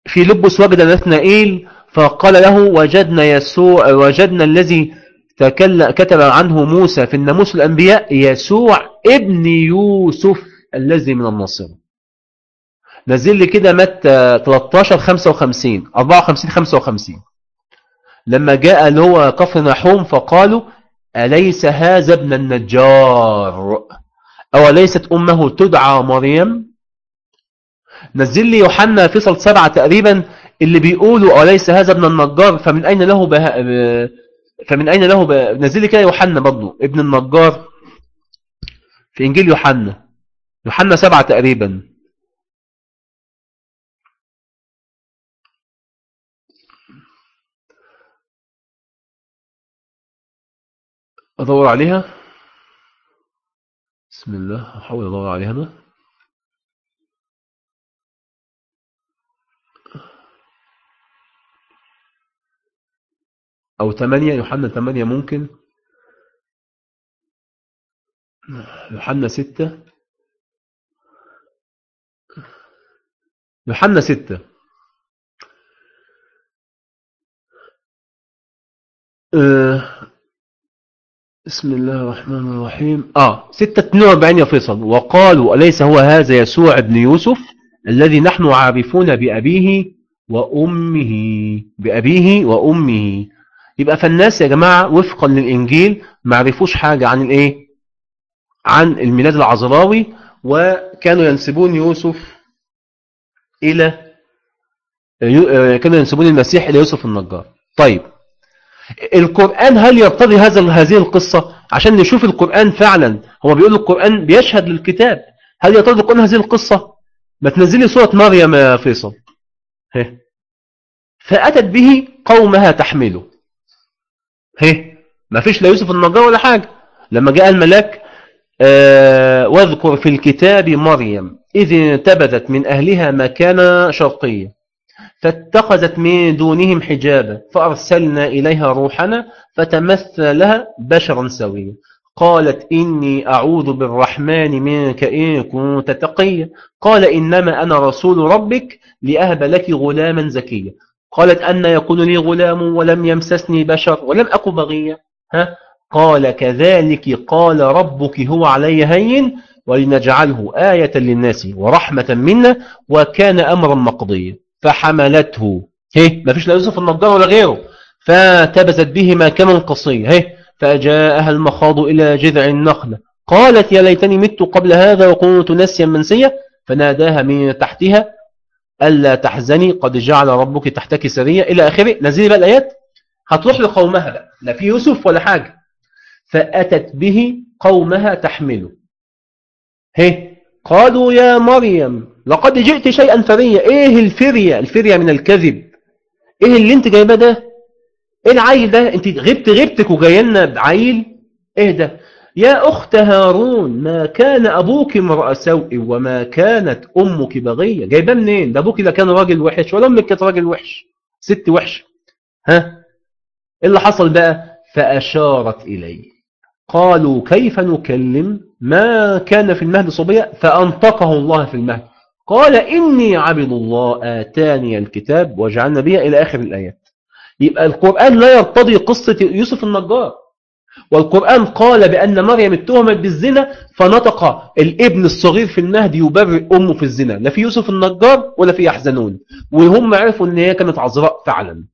في لبس وجد نثنائيل فقال له وجدنا يسوع وجدنا الذي تكلم كتب عنه موسى في الناموس الأنبياء يسوع ابن يوسف. الذي من النصر نزل لي كده متى 13 55 54 55 لما جاء اللي هو كفر نحوم فقالوا أليس هذا ابن النجار؟ أو ليست أمه تدعى مريم؟ نزل لي يوحنا فيصل سبعة تقريبا اللي بيقولوا أليس هذا ابن النجار؟ فمن أين له به... فمن أين له به... نزل لي كده يوحنا برضه ابن النجار في إنجيل يوحنا. يوحنا سبعة تقريبا. أدور عليها. بسم الله. أحاول أدور عليها أنا. أو ثمانية يوحنا ثمانية ممكن. يوحنا ستة. يوحنا ستة. أه بسم الله الرحمن الرحيم. آه 642 يا فيصل. وقالوا أليس هو هذا يسوع ابن يوسف الذي نحن عارفون بأبيه وأمه؟ بأبيه وأمه. يبقى فالناس يا جماعة وفقا للإنجيل ما عرفوش حاجة عن الإيه؟ عن الميلاد العذراوي وكانوا ينسبون يوسف إلى كانوا ينسبون المسيح إلى يوسف النجار. طيب القرآن هل يرتضي هذا هذه القصة؟ عشان نشوف القرآن فعلا. هو بيقول القرآن بيشهد للكتاب. هل يرتضي القرآن هذه القصة؟ ما تنزلي سورة مريم يا فيصل. هي. فأتت به قومها تحمله. هي. ما فيش لا يوسف النجار ولا حاجة. لما جاء الملاك آه واذكر في الكتاب مريم إذ انتبذت من أهلها مكان شرقية فاتخذت من دونهم حجابا فأرسلنا إليها روحنا فتمثل لها بشرا سويا. قالت إني أعوذ بالرحمن منك إن كنت تقيا. قال إنما أنا رسول ربك لأهب لك غلاما زكيا. قالت أن يكون لي غلام ولم يمسسني بشر ولم أكو بغيا. ها؟ قال كذلك قال ربك هو علي هين ولنجعله آية للناس ورحمة منا وكان أمرا مقضيا. فحملته. هي ما فيش لا يوسف النجار ولا غيره. فتبزت به ما كان قصيا هي فجاءها المخاض إلى جذع النخلة. قالت يا ليتني مت قبل هذا وكنت نسيا منسيا. فناداها من تحتها ألا تحزني قد جعل ربك تحتك سرية إلى آخره. نزل بقى الآيات. هتروح لقومها بقى. لا في يوسف ولا حاجة. فأتت به قومها تحمله هي قالوا يا مريم لقد جئت شيئا فريا إيه الفرية؟ الفرية من الكذب. إيه اللي أنت جايبة ده؟ إيه العيل ده؟ أنت غبت غبتك وجاي لنا بعيل. إيه ده؟ يا أخت هارون ما كان أبوك امرأ سوء وما كانت أمك بغية. جايبة منين؟ ده أبوك ده كان راجل وحش ولا أمك كانت راجل وحش؟ ست وحش ها؟ إيه اللي حصل بقى؟ فأشارت إليه. قالوا كيف نكلم؟ ما كان في المهد صبية فأنطقه الله في المهد. قال إني عبد الله آتاني الكتاب وجعلنا بها إلى آخر الآيات. يبقى القرآن لا يرتضي قصة يوسف النجار. والقرآن قال بأن مريم اتهمت بالزنا فنطق الابن الصغير في المهد يبرئ أمه في الزنا. لا في يوسف النجار ولا في يحزنون. وهم عرفوا أن هي كانت عذراء فعلا.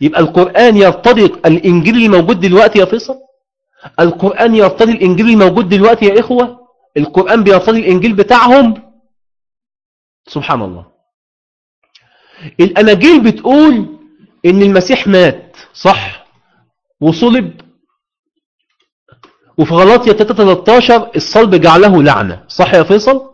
يبقى القرآن يرتضي الإنجيل اللي موجود دلوقتي يا فيصل؟ القرآن يرتضي الإنجيل الموجود دلوقتي يا إخوة؟ القرآن بيرتضي الإنجيل بتاعهم؟ سبحان الله الأناجيل بتقول إن المسيح مات صح؟ وصلب. وفي غلطية 13 الصلب جعله لعنة صح يا فيصل؟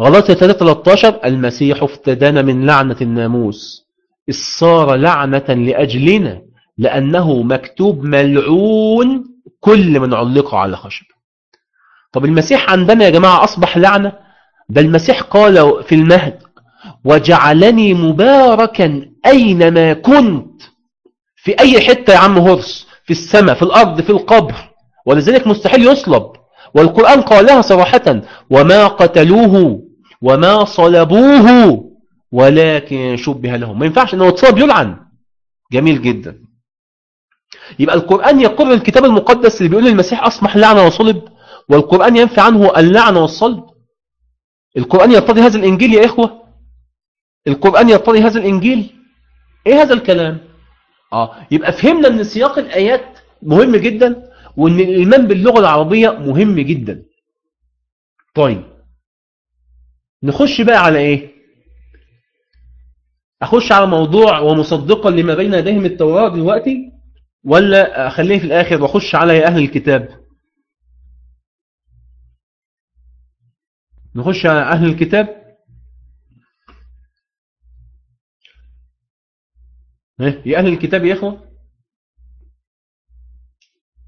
غلطية 13 المسيح افتدان من لعنة الناموس. صار لعنة لأجلنا. لأنه مكتوب ملعون كل من علق على خشب. طب المسيح عندنا يا جماعة أصبح لعنة؟ ده المسيح قال في المهد وجعلني مباركا أينما كنت. في أي حتة يا عم هرس؟ في السماء في الأرض في القبر. ولذلك مستحيل يصلب. والقرآن قالها صراحة وما قتلوه وما صلبوه ولكن شبه لهم. ما ينفعش أنه يتصاب يلعن. جميل جدا. يبقى القرآن يقر الكتاب المقدس اللي بيقول المسيح أصبح لعنة وصلب والقرآن ينفي عنه اللعنة والصلب. القرآن يرتضي هذا الإنجيل يا إخوة؟ القرآن يرتضي هذا الإنجيل؟ إيه هذا الكلام؟ آه يبقى فهمنا أن سياق الآيات مهم جدا وأن الإيمان باللغة العربية مهم جدا. طيب نخش بقى على إيه؟ أخش على موضوع ومصدقا لما بين يديهم التوراة دلوقتي. ولا أخليه في الآخر وأخش على يا أهل الكتاب؟ نخش على أهل الكتاب؟ يا أهل الكتاب يا إخوة؟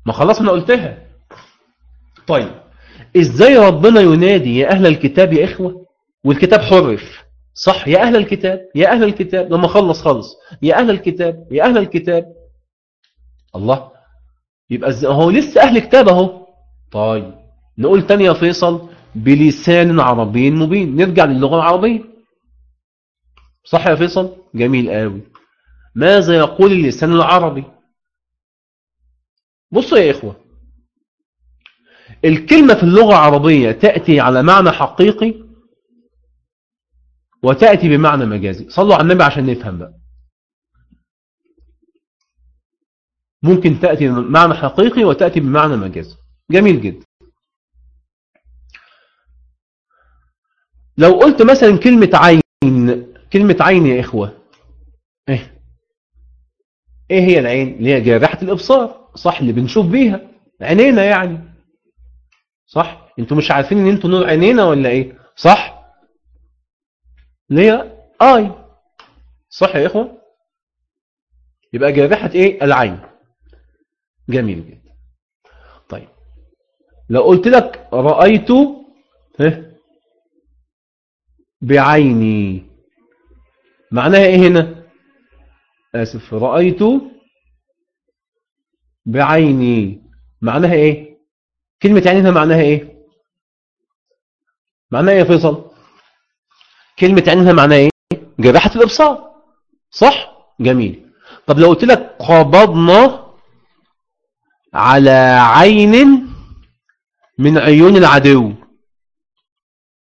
ما خلاص أنا قلتها. طيب إزاي ربنا ينادي يا أهل الكتاب يا إخوة؟ والكتاب حرف صح؟ يا أهل الكتاب يا أهل الكتاب. لما خلص خلص يا أهل الكتاب يا أهل الكتاب. الله. يبقى هو لسه أهل كتاب أهو. طيب نقول تاني يا فيصل بلسان عربي مبين. نرجع للغة العربية. صح يا فيصل؟ جميل قوي ماذا يقول اللسان العربي؟ بصوا يا إخوة. الكلمة في اللغة العربية تأتي على معنى حقيقي وتأتي بمعنى مجازي. صلوا على النبي عشان نفهم بقى. ممكن تأتي بمعنى حقيقي وتأتي بمعنى مجازي جميل جدا. لو قلت مثلا كلمة عين كلمة عين يا إخوة. إيه؟ إيه هي العين؟ اللي هي جارحة الإبصار. صح اللي بنشوف بيها. عينينا يعني. صح؟ أنتوا مش عارفين إن أنتوا نور عينينا ولا إيه؟ صح؟ اللي هي آي. صح يا إخوة؟ يبقى جارحة إيه؟ العين. جميل جدا. طيب لو قلت لك رأيت بعيني معناها إيه هنا؟ آسف رأيت بعيني معناها إيه؟ كلمة عين هنا معناها إيه؟ معناها إيه يا فيصل؟ كلمة عين هنا معناها إيه؟ جراحة الإبصار صح؟ جميل. طب لو قلت لك قبضنا على عين من عيون العدو.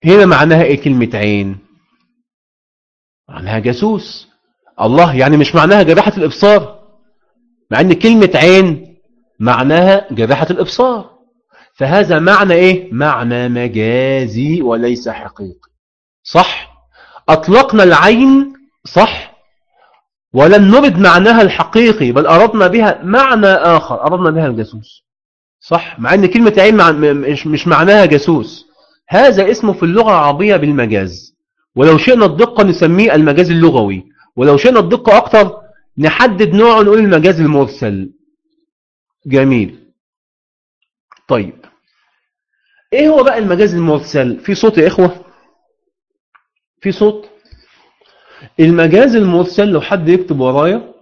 هنا معناها إيه كلمة عين؟ معناها جاسوس. الله يعني مش معناها جراحة الإبصار. مع إن كلمة عين معناها جراحة الإبصار. فهذا معنى إيه؟ معنى مجازي وليس حقيقي. صح؟ أطلقنا العين صح؟ ولم نرد معناها الحقيقي بل أردنا بها معنى آخر أردنا بها الجاسوس. صح؟ مع أن كلمة عين. مش... معناها جاسوس. هذا اسمه في اللغة العربية بالمجاز. ولو شئنا الدقة نسميه المجاز اللغوي. ولو شئنا الدقة أكتر نحدد نوع نقول المجاز المرسل. جميل. طيب. إيه هو بقى المجاز المرسل؟ في صوت يا إخوة؟ في صوت؟ المجاز المرسل لو حد يكتب ورايا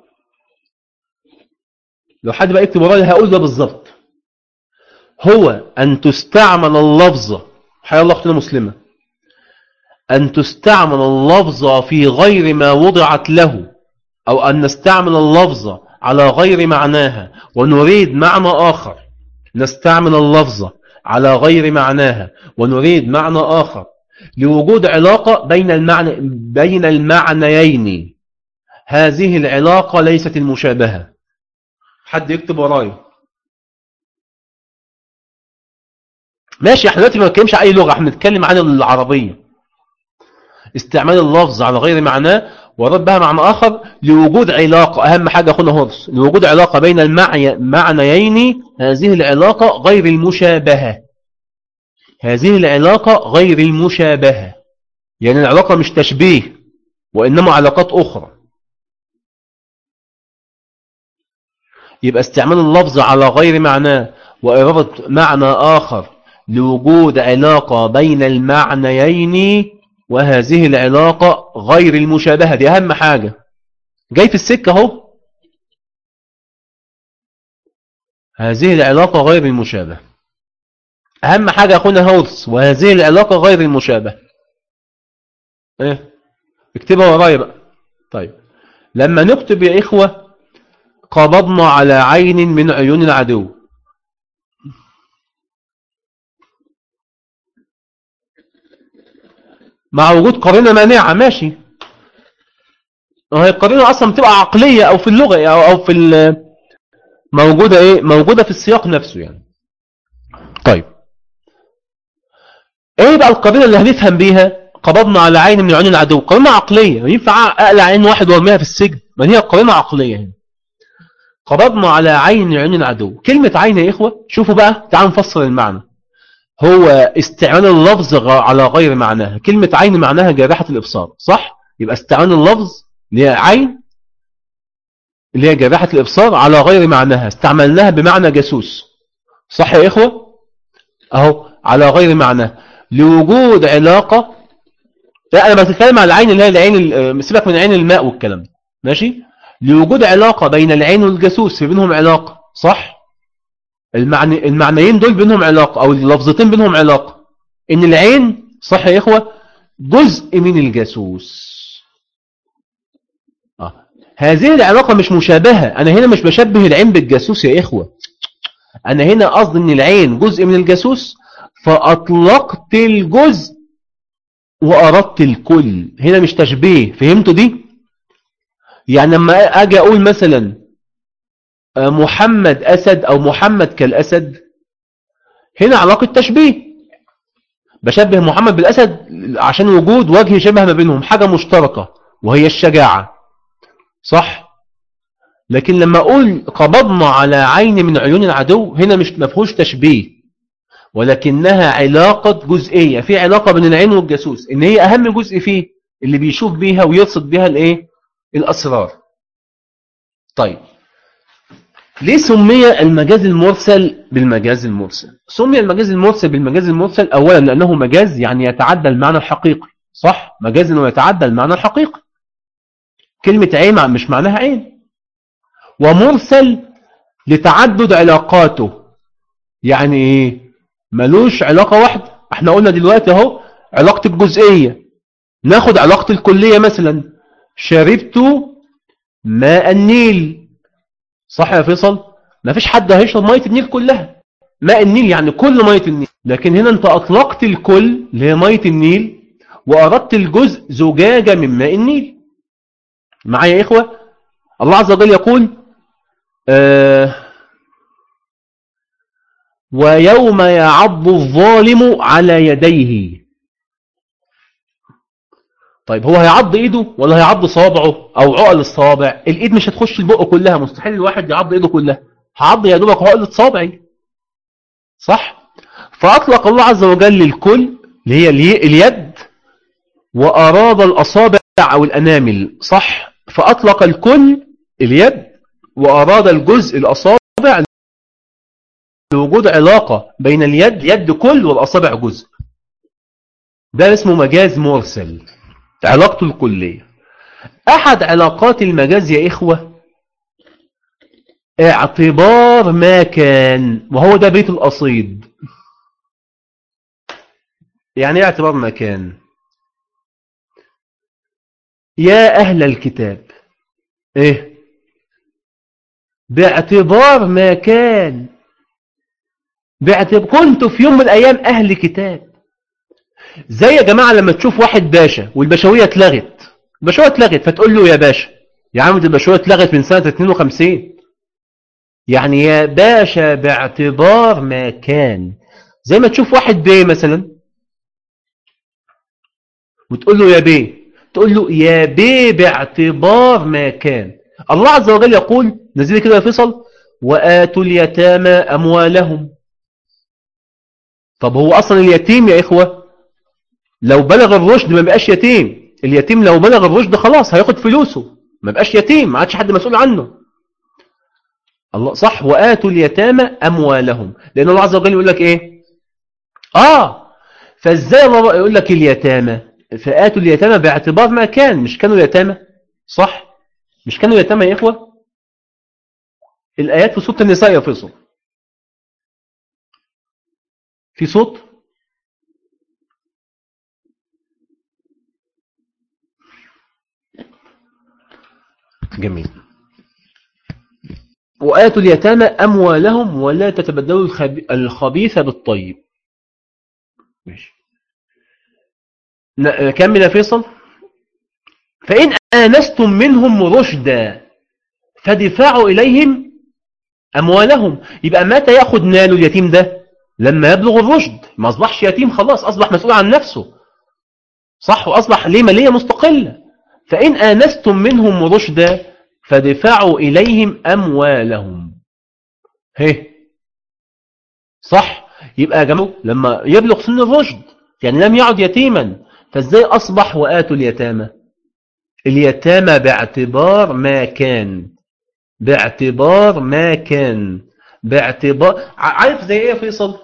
لو حد بقى يكتب ورايا هقول ده بالظبط. هو أن تستعمل اللفظة حيا الله أختنا مسلمة أن تستعمل اللفظة في غير ما وضعت له أو أن نستعمل اللفظة على غير معناها ونريد معنى آخر. نستعمل اللفظة على غير معناها ونريد معنى آخر. لوجود علاقة بين المعنى بين المعنيين. هذه العلاقة ليست المشابهة. حد يكتب ورايا ماشي إحنا دلوقتي ما بنتكلمش أي لغة إحنا بنتكلم عن العربية. استعمال اللفظ على غير معناه ورد بها معنى آخر لوجود علاقة. أهم حاجة أخونا هورس لوجود علاقة بين المعنيين هذه العلاقة غير المشابهة. هذه العلاقة غير المشابهة. يعني العلاقة مش تشبيه وإنما علاقات أخرى. يبقى استعمال اللفظ على غير معناه وإرادة معنى آخر لوجود علاقة بين المعنيين وهذه العلاقة غير المشابهة. دي أهم حاجة. جاي في السكة أهو. هذه العلاقة غير المشابهة. أهم حاجة أخونا هولس وهذه العلاقة غير المشابهة. إيه؟ اكتبها ورايا بقى. طيب. لما نكتب يا إخوة قبضنا على عين من عيون العدو. مع وجود قرينة مانعة ماشي. وهي القرينة أصلا بتبقى عقلية أو في اللغة أو, أو في موجودة إيه؟ موجودة في السياق نفسه يعني. طيب. إيه بقى القرينة اللي هنفهم بيها؟ قبضنا على عين من عيون العدو. قرينة عقلية. ينفع أقلع عين واحد وأرميها في السجن؟ ما هي قرينة عقلية هنا. قبضنا على عين من عيون العدو. كلمة عين يا إخوة شوفوا بقى تعالوا نفسر المعنى. هو استعمال اللفظ على غير معناها. كلمة عين معناها جارحة الإبصار صح؟ يبقى استعمال اللفظ اللي هي عين اللي هي جارحة الإبصار على غير معناها. استعملناها بمعنى جاسوس. صح يا إخوة؟ أهو على غير معناها. لوجود علاقة. لا أنا بتكلم على العين اللي هي العين سيبك من عين الماء والكلام. ماشي؟ لوجود علاقة بين العين والجاسوس في بينهم علاقة صح؟ المعني المعنيين دول بينهم علاقة أو اللفظتين بينهم علاقة. إن العين صح يا إخوة؟ جزء من الجاسوس. آه. هذه العلاقة مش مشابهة. أنا هنا مش بشبه العين بالجاسوس يا إخوة. أنا هنا قصدي إن العين جزء من الجاسوس فأطلقت الجزء وأردت الكل. هنا مش تشبيه. فهمتوا دي؟ يعني لما أجي أقول مثلا محمد أسد أو محمد كالأسد هنا علاقة تشبيه. بشبه محمد بالأسد عشان وجود وجه شبه ما بينهم حاجة مشتركة وهي الشجاعة. صح؟ لكن لما أقول قبضنا على عين من عيون العدو هنا مش مفهوش تشبيه. ولكنها علاقة جزئية. في علاقة بين العين والجاسوس. إن هي أهم جزء فيه اللي بيشوف بيها ويرصد بيها الإيه؟ الأسرار. طيب. ليه سمي المجاز المرسل بالمجاز المرسل؟ سمي المجاز المرسل بالمجاز المرسل اولا لأنه مجاز يعني يتعدى المعنى الحقيقي. صح؟ مجاز إنه يتعدى المعنى الحقيقي. كلمة عين مش معناها عين. ومرسل لتعدد علاقاته. يعني إيه؟ ملوش علاقة واحدة إحنا قلنا دلوقتي اهو علاقة الجزئية. ناخد علاقة الكلية مثلا. شربت ماء النيل. صح يا فيصل؟ ما فيش حد هيشرب مية النيل كلها. ماء النيل يعني كل مية النيل. لكن هنا انت اطلقت الكل اللي هي مية النيل وأردت الجزء زجاجة من ماء النيل. معايا يا إخوة؟ الله عز وجل يقول آه ويوم يعض الظالم على يديه. طيب هو هيعض إيده ولا هيعض صوابعه أو عقل الصوابع؟ الإيد مش هتخش البق كلها مستحيل الواحد يعض إيده كلها. هعض يا دوبك عقلة صابعي صح؟ فأطلق الله عز وجل الكل اللي هي اليد وأراد الأصابع أو الأنامل. صح؟ فأطلق الكل اليد وأراد الجزء الأصابع لوجود علاقة بين اليد يد كل والأصابع جزء. ده اسمه مجاز مرسل علاقته الكلية. أحد علاقات المجاز يا إخوة اعتبار ما كان وهو ده بيت الأصيد. يعني إيه اعتبار ما كان؟ يا أهل الكتاب إيه؟ باعتبار ما كان باعتبار كنت في يوم من الأيام أهل كتاب. زي يا جماعة لما تشوف واحد باشا والبشوية اتلغت. البشوية اتلغت فتقول له يا باشا يا عم دي البشوية اتلغت من سنة 52 يعني يا باشا باعتبار ما كان. زي ما تشوف واحد بيه مثلا وتقول له يا بيه تقول له يا بيه باعتبار ما كان. الله عز وجل يقول نزل كده يا فيصل وآتوا اليتامى أموالهم. طب هو أصلا اليتيم يا إخوة؟ لو بلغ الرشد ما بقاش يتيم. اليتيم لو بلغ الرشد خلاص هياخد فلوسه. ما بقاش يتيم ما عادش حد مسؤول عنه. الله صح وآتوا اليتامى أموالهم. لأن الله عز وجل يقول لك إيه؟ آه فإزاي الله يقول لك اليتامى؟ فآتوا اليتامى باعتبار ما كان. مش كانوا يتامى؟ صح. مش كانوا يتامى يا إخوة؟ الآيات في سورة النساء يا فيصل. في صوت؟ جميل. وآتوا اليتامى أموالهم ولا تتبدلوا الخبيث بالطيب. ماشي. كمل يا فيصل؟ فإن آنستم منهم رشدا فدفاعوا إليهم أموالهم. يبقى متى يأخذ نال اليتيم ده؟ لما يبلغ الرشد ما أصبحش يتيم خلاص أصبح مسؤول عن نفسه. صح وأصبح ليه مالية مستقلة. فإن آنستم منهم رشدا فدفعوا إليهم أموالهم. هي. صح. يبقى يا جماعة لما يبلغ سن الرشد يعني لم يعد يتيما فإزاي أصبح وآتوا اليتامى؟ اليتامى باعتبار ما كان. باعتبار ما كان. باعتبار عارف زي إيه يا فيصل؟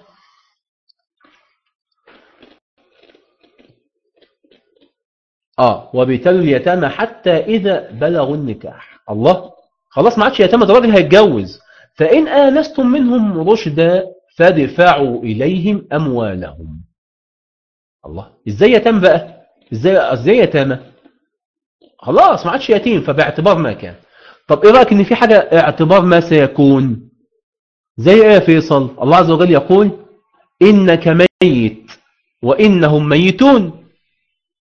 آه وبيتلوا اليتامى حتى إذا بلغوا النكاح. الله؟ خلاص ما عادش يتامى ده راجل هيتجوز. فإن آنستم منهم رشدا فدفعوا إليهم أموالهم. الله؟ إزاي يتام بقى؟ إزاي إزاي يتامى؟ خلاص ما عادش يتيم فباعتبار ما كان. طب إيه رأيك إن في حاجة اعتبار ما سيكون؟ زي إيه يا فيصل؟ الله عز وجل يقول إنك ميت وإنهم ميتون.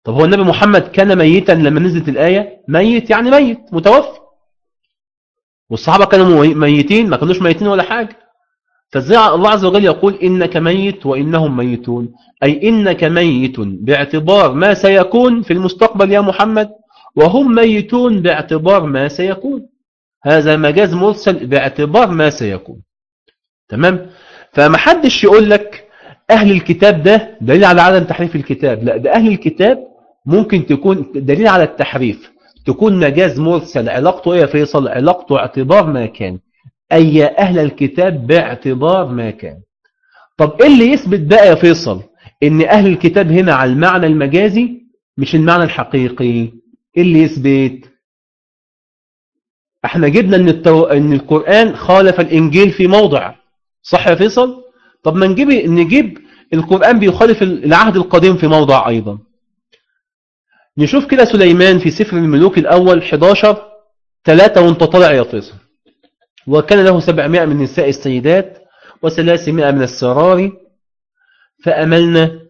طب هو النبي محمد كان ميتا لما نزلت الآية؟ ميت يعني ميت متوفي. والصحابة كانوا ميتين ما كانوش ميتين ولا حاجة. فازاي الله عز وجل يقول إنك ميت وإنهم ميتون. أي إنك ميت باعتبار ما سيكون في المستقبل يا محمد وهم ميتون باعتبار ما سيكون. هذا مجاز مرسل باعتبار ما سيكون. تمام؟ فما حدش يقول لك أهل الكتاب ده دليل على عدم تحريف الكتاب. لا ده أهل الكتاب ممكن تكون دليل على التحريف. تكون مجاز مرسل علاقته إيه يا فيصل؟ علاقته اعتبار ما كان. أي أهل الكتاب باعتبار ما كان. طب إيه اللي يثبت بقى يا فيصل؟ إن أهل الكتاب هنا على المعنى المجازي مش المعنى الحقيقي. إيه اللي يثبت؟ إحنا جبنا إن, التو... إن القرآن خالف الإنجيل في موضع. صح يا فيصل؟ طب ما نجيب نجيب القرآن بيخالف العهد القديم في موضع أيضا. نشوف كده سليمان في سفر الملوك الأول 11 3 وانت طالع فيصل وكان له 700 من نساء السيدات و300 من السرار فأملنا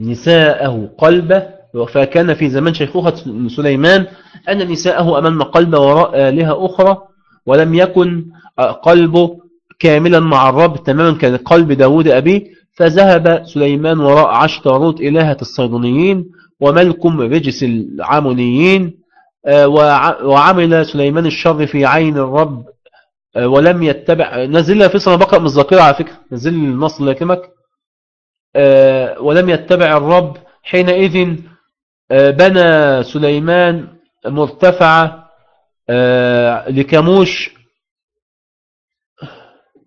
نساءه قلبه فكان في زمان شيخوخة سليمان أن نساءه أملنا قلب وراء آلهة أخرى ولم يكن قلبه كاملا مع الرب تماما كان قلب داود أبيه فذهب سليمان وراء عشتاروت إلهة الصيدونيين وملكم رجس العامونيين وعمل سليمان الشر في عين الرب ولم يتبع نزل في صنع بقرأ من الذاكرة على فكرة نزل النص لكمك ولم يتبع الرب حينئذ بنى سليمان مرتفعة لكموش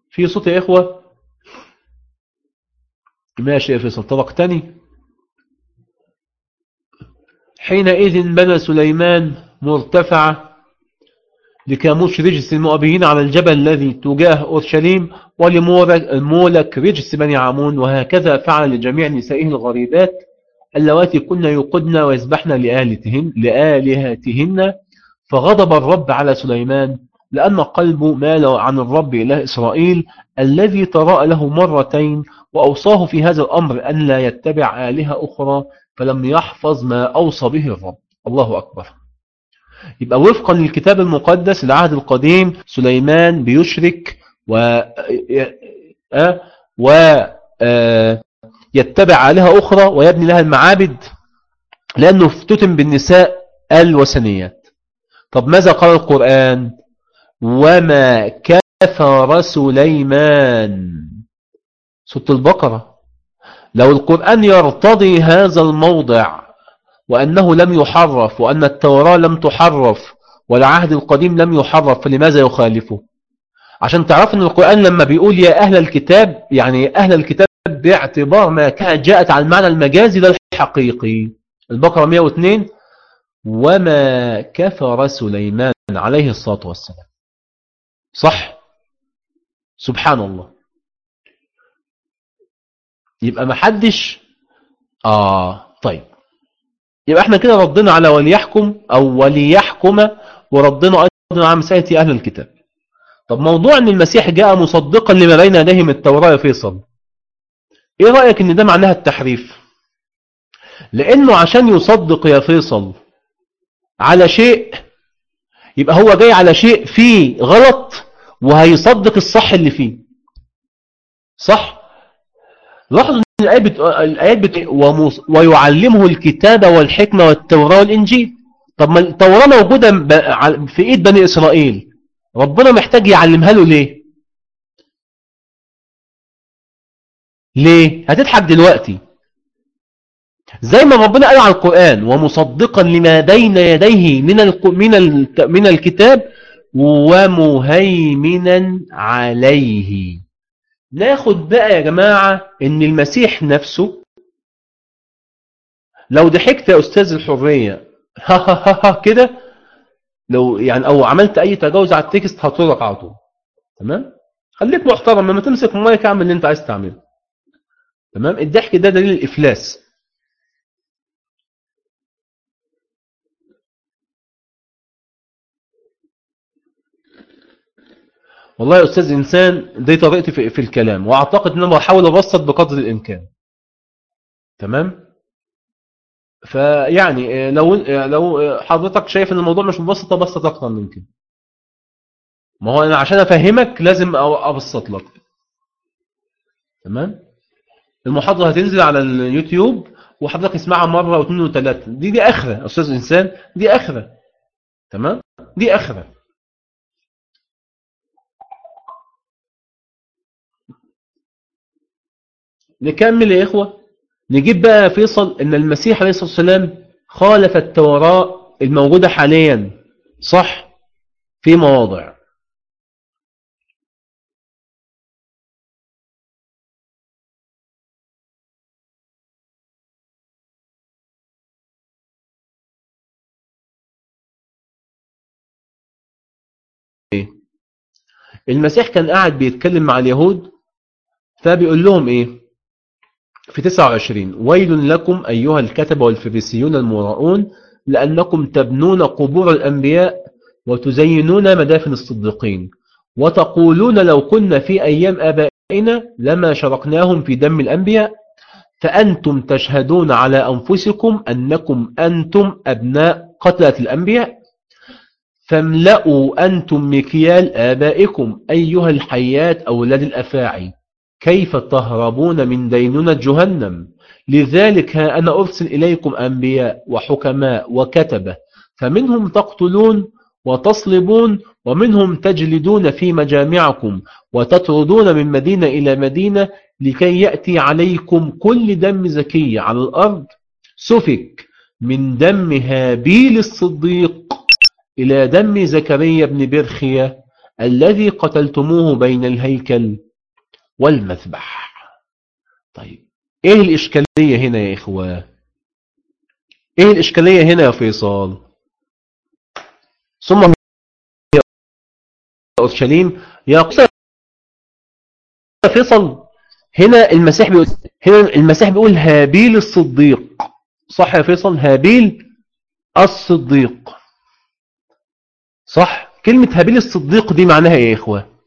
في صوت يا إخوة؟ ماشي يا فيصل طبقتني حينئذ بنى سليمان مرتفعة لكاموش رجس المؤبيين على الجبل الذي تجاه أورشليم ولمولك رجس بني عمون وهكذا فعل لجميع نسائه الغريبات اللواتي كنا يقدن ويسبحن لآلهتهن, لآلهتهن. فغضب الرب على سليمان لأن قلبه مال عن الرب إله إسرائيل الذي تراءى له مرتين وأوصاه في هذا الأمر أن لا يتبع آلهة أخرى فلم يحفظ ما أوصى به الرب. الله أكبر. يبقى وفقا للكتاب المقدس العهد القديم سليمان بيشرك و و يتبع آلهة أخرى ويبني لها المعابد لأنه افتتن بالنساء الوثنيات. طب ماذا قال القرآن؟ وما كفر سليمان. سورة البقرة. لو القرآن يرتضي هذا الموضع وأنه لم يحرف وأن التوراة لم تحرف والعهد القديم لم يحرف فلماذا يخالفه؟ عشان تعرف أن القرآن لما بيقول يا أهل الكتاب يعني أهل الكتاب باعتبار ما كانت جاءت على المعنى المجازي للحقيقي البقرة 102 وما كفر سليمان عليه الصلاة والسلام. صح؟ سبحان الله. يبقى ما حدش آه طيب. يبقى إحنا كده ردنا على وليحكم أو وليحكم وردنا أيضا على مسألة أهل الكتاب. طب موضوع أن المسيح جاء مصدقا لما بين يديه من التوراة يا فيصل إيه رأيك إن ده معناها التحريف؟ لأنه عشان يصدق يا فيصل على شيء يبقى هو جاي على شيء فيه غلط وهيصدق الصح اللي فيه. صح؟ لاحظوا إن الآيات بت... الآيات بت... ويعلمه الكتاب والحكمة والتوراة والإنجيل طب ما التوراة موجودة ب... في إيد بني إسرائيل ربنا محتاج يعلمها له ليه ليه هتضحك دلوقتي زي ما ربنا قال على القرآن ومصدقا لما بين يديه من. من. من الكتاب ومهيمنا عليه ناخد بقى يا جماعة إن المسيح نفسه لو ضحكت يا أستاذ الحرية ها كده لو يعني أو عملت أي تجاوز على التكست هطولك على طول. تمام؟ خليك محترم لما تمسك المايك اعمل اللي أنت عايز تعمله. تمام؟ الضحك ده دليل الإفلاس. والله يا أستاذ إنسان دي طريقتي في, في الكلام وأعتقد أن أنا بحاول أبسط بقدر الإمكان. تمام؟ فيعني لو لو حضرتك شايف إن الموضوع مش مبسط أبسط أكتر من كده ما هو أنا عشان أفهمك لازم أبسط لك. تمام؟ المحاضرة هتنزل على اليوتيوب وحضرتك اسمعها مرة واثنين وثلاثه دي دي آخرة أستاذ إنسان دي آخرة. تمام؟ دي آخرة. نكمل يا إخوة. نجيب بقى فيصل أن المسيح عليه الصلاة والسلام خالف التوراة الموجودة حاليا. صح؟ في مواضع. المسيح كان قاعد بيتكلم مع اليهود فبيقول لهم إيه؟ في 29 ويل لكم أيها الكتب والفريسيون المراؤون لأنكم تبنون قبور الأنبياء وتزينون مدافن الصديقين. وتقولون لو كنا في أيام آبائنا لما شرقناهم في دم الأنبياء فأنتم تشهدون على أنفسكم أنكم أنتم أبناء قتلة الأنبياء. فاملأوا أنتم مكيال آبائكم أيها الحيات أولاد الأفاعي. كيف تهربون من دينونة جهنم؟ لذلك ها أنا أرسل إليكم أنبياء وحكماء وكتبة فمنهم تقتلون وتصلبون ومنهم تجلدون في مجامعكم وتطردون من مدينة إلى مدينة لكي يأتي عليكم كل دم زكي على الأرض. سفك من دم هابيل الصديق إلى دم زكريا بن برخية الذي قتلتموه بين الهيكل. والمذبح. طيب إيه الإشكالية هنا يا إخوة؟ إيه الإشكالية هنا يا فيصل؟ ثم يا أورشليم يا فيصل هنا المسيح بيقول هنا المسيح بيقول هابيل الصديق. صح يا فيصل؟ هابيل الصديق. صح؟ كلمة هابيل الصديق دي معناها إيه يا إخوة؟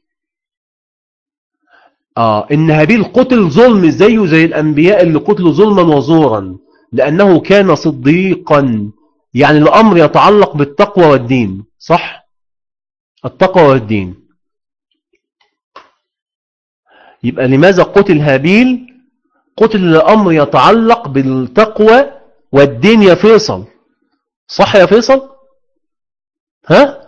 آه إن هابيل قتل ظلم زيه زي الأنبياء اللي قتلوا ظلما وزورا لأنه كان صديقا يعني الأمر يتعلق بالتقوى والدين صح؟ التقوى والدين. يبقى لماذا قتل هابيل؟ قتل الامر يتعلق بالتقوى والدين يا فيصل. صح يا فيصل؟ ها؟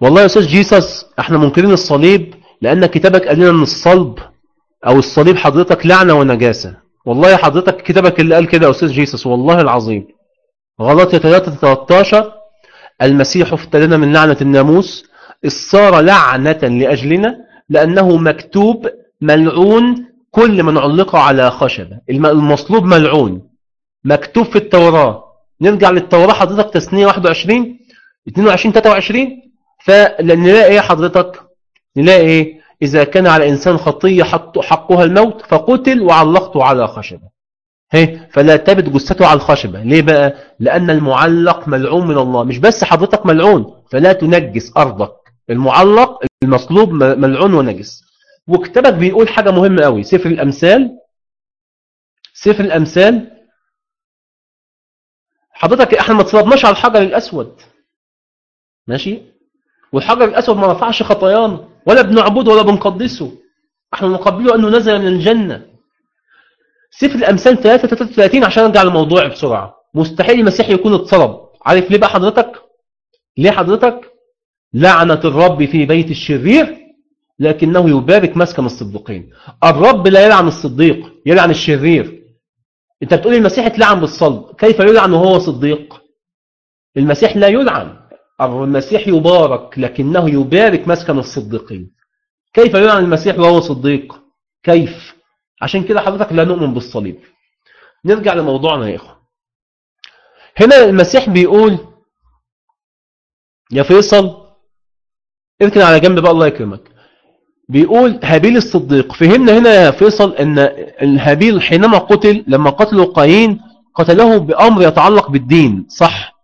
والله يا أستاذ جيسس إحنا منكرين الصليب لأن كتابك قال لنا أن الصلب أو الصليب حضرتك لعنة ونجاسة. والله حضرتك كتابك اللي قال كده يا أستاذ جيسس والله العظيم. غلط 3 13 المسيح افتدنا من لعنة الناموس صار لعنة لأجلنا لأنه مكتوب ملعون كل من علق على خشبة. المصلوب ملعون مكتوب في التوراة. نرجع للتوراة حضرتك تسنية 21 22 23 فنلاقي إيه حضرتك؟ نلاقي إيه؟ إذا كان على إنسان خطية حقها الموت فقتل وعلقته على خشبة. هي فلا تبت جثته على الخشبة. ليه بقى؟ لأن المعلق ملعون من الله. مش بس حضرتك ملعون فلا تنجس أرضك. المعلق المصلوب ملعون ونجس. وكتابك بيقول حاجة مهمة قوي سفر الأمثال. سفر الأمثال. حضرتك إحنا ما تصربناش على الحجر الأسود. ماشي؟ والحجر الأسود ما رفعش خطايانا ولا بنعبده ولا بنقدسه إحنا نقبله أنه نزل من الجنة. سفر الأمثال 33 عشان أرجع للموضوع بسرعة. مستحيل المسيح يكون اتصرب عارف ليه بقى حضرتك؟ ليه حضرتك؟ لعنة الرب في بيت الشرير لكنه يبارك مسكن الصديقين. الرب لا يلعن الصديق يلعن الشرير. أنت بتقول المسيح اتلعن بالصلب كيف يلعن وهو صديق؟ المسيح لا يلعن. المسيح يبارك لكنه يبارك مسكن الصديقين. كيف يلعن المسيح وهو صديق؟ كيف؟ عشان كده حضرتك لا نؤمن بالصليب. نرجع لموضوعنا يا إخوة. هنا المسيح بيقول يا فيصل اركن على جنب بقى الله يكرمك. بيقول هابيل الصديق. فهمنا هنا يا فيصل إن الهابيل حينما قتل لما قتلوا قايين قتله بأمر يتعلق بالدين صح؟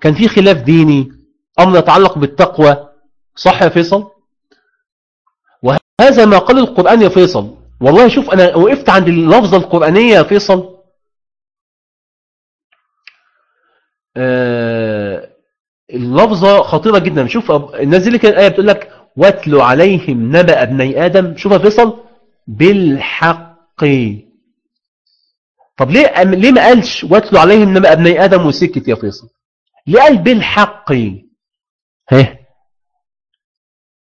كان في خلاف ديني أمر يتعلق بالتقوى. صح يا فيصل؟ وهذا ما قال القرآن يا فيصل. والله شوف أنا وقفت عند اللفظة القرآنية يا فيصل. آه اللفظة خطيرة جدا. شوف نزل لك الآية بتقول لك واتلوا عليهم نبأ ابني آدم. شوف يا فيصل بالحق. طب ليه ليه ما قالش واتلوا عليهم نبأ ابني آدم وسكت يا فيصل؟ ليه قال بالحق؟ ها.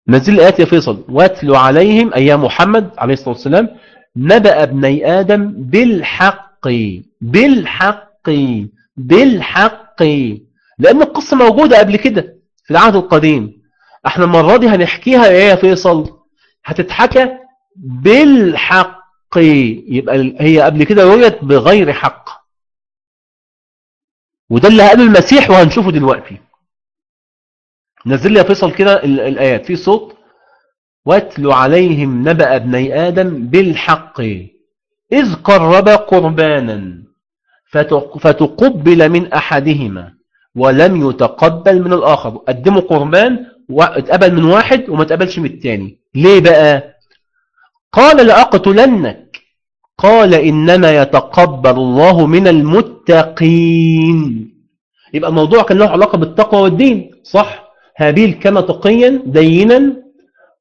نزل الآيات يا فيصل. واتلوا عليهم أي محمد عليه الصلاة والسلام نبأ ابني آدم بالحق بالحق بالحق. لأن القصة موجودة قبل كده في العهد القديم. إحنا المرة دي هنحكيها إيه يا فيصل؟ هتتحكى بالحق. يبقى هي قبل كده رويت بغير حق. وده اللي قاله المسيح وهنشوفه دلوقتي. نزل لي فيصل كده ال- الآيات. في صوت واتل عليهم نبأ ابني آدم بالحق إذ قرب قربانا فتق- فتقبل من أحدهما ولم يتقبل من الآخر. قدموا قربان واتقبل من واحد وما تقبلش من التاني. ليه بقى؟ قال لأقتلنك. قال إنما يتقبل الله من المتقين. يبقى الموضوع كان له علاقة بالتقوى والدين صح؟ هابيل كان تقيا دينا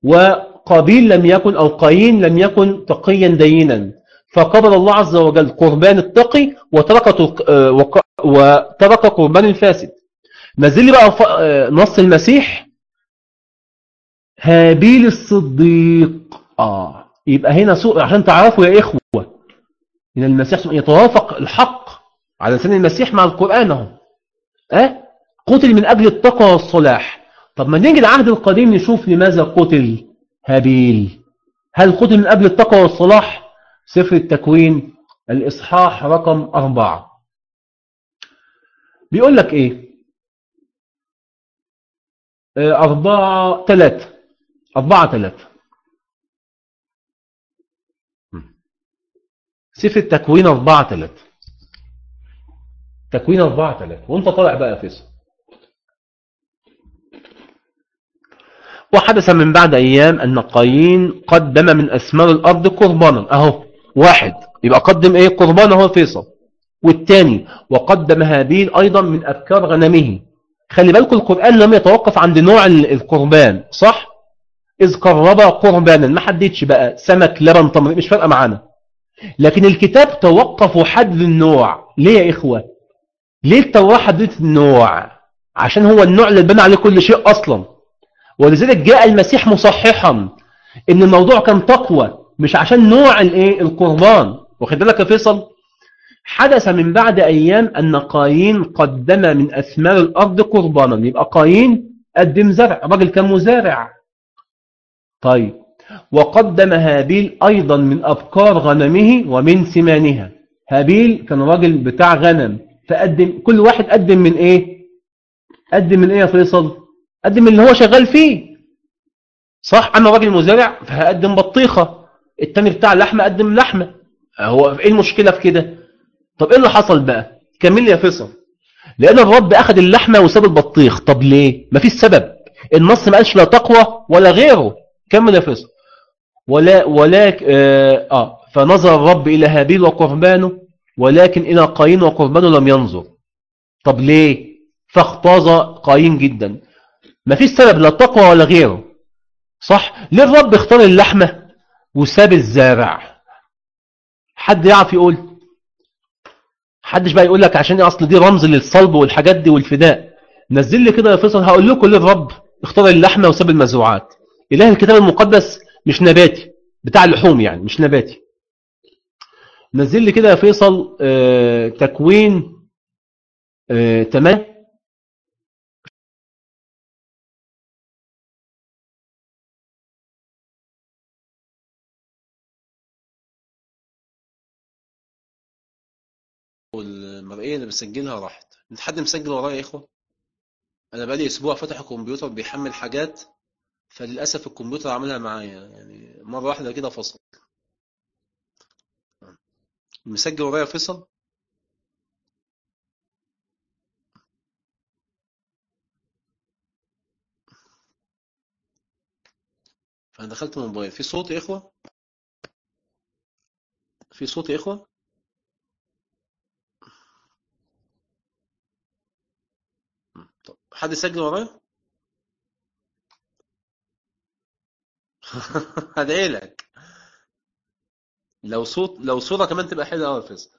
وقابيل لم يكن أو قايين لم يكن تقيا دينا. فقبل الله عز وجل قربان التقي وترك آه، وترك قربان الفاسد. نزل بقى آه، نص المسيح. هابيل الصديق. آه يبقى هنا سوء عشان تعرفوا يا إخوة إن المسيح يتوافق الحق على لسان المسيح مع القرآن أهو. أه؟ قتل من أجل التقوى والصلاح. طب ما نيجي العهد القديم نشوف لماذا قتل هابيل. هل قتل من أجل التقوى والصلاح؟ سفر التكوين الإصحاح رقم أربعة. بيقول لك إيه؟ آه، أربعة ثلاثة أربعة ثلاثة سفر التكوين أربعة ثلاثة تكوين أربعة ثلاثة وأنت طالع بقى فيصل. وحدث من بعد أيام أن قايين قدم من أثمار الأرض قربانا. أهو واحد. يبقى قدم إيه؟ قربان هو فيصل. والتاني وقدم هابيل أيضا من أبكار غنمه. خلي بالكم القرآن لم يتوقف عند نوع ال- القربان صح؟ إذ قرب قربانا. ما حددش بقى. سمك لبن تمر مش فارقة معانا. لكن الكتاب توقف وحدد النوع. ليه يا إخوة؟ ليه التوراة حددت النوع؟ عشان هو النوع اللي اتبنى عليه كل شيء أصلا. ولذلك جاء المسيح مصححا إن الموضوع كان تقوى مش عشان نوع الايه القربان. واخد بالك يا فيصل؟ حدث من بعد أيام أن قايين قدم من أثمار الأرض قربانا. يبقى قايين قدم زرع راجل كان مزارع. طيب. وقدم هابيل أيضا من ابكار غنمه ومن ثمانها. هابيل كان راجل بتاع غنم. فقدم كل واحد قدم من إيه؟ قدم من إيه يا فيصل؟ قدم اللي هو شغال فيه. صح؟ أنا راجل مزارع فهقدم بطيخة. التاني بتاع اللحمة قدم لحمة. هو إيه المشكلة في كده؟ طب إيه اللي حصل بقى؟ كمل لي يا فيصل لأن الرب أخذ اللحمة وساب البطيخ. طب ليه؟ مفيش سبب. النص ما قالش لا تقوى ولا غيره. كمل يا فيصل ولا ولا آه, آه. فنظر الرب إلى هابيل وقربانه ولكن إلى قايين وقربانه لم ينظر. طب ليه؟ فاختاظ قايين جدا. مفيش سبب لا تقوى ولا غيره. صح؟ ليه الرب اختار اللحمة وساب الزارع حد يعرف يقول؟ حدش بقى يقول لك عشان أصل دي رمز للصلب والحاجات دي والفداء. نزل لي كده يا فيصل هقول لكم ليه الرب اختار اللحمة وساب المزروعات. إله الكتاب المقدس مش نباتي بتاع اللحوم يعني مش نباتي. نزل لي كده يا فيصل آه تكوين آه تمام؟ والمرئية اللي بسجلها راحت. انت حد مسجل ورايا يا إخوة. أنا بقالي أسبوع فاتح الكمبيوتر بيحمل حاجات فللأسف الكمبيوتر عاملها معايا. يعني مرة واحدة كده فصل مسجل ورايا فيصل فأنا دخلت الموبايل. في صوت يا إخوة؟ في صوت يا إخوة طب حد سجل ورايا هدعي لك لو صوت لو صورة كمان تبقى حلوة قوي فيصل.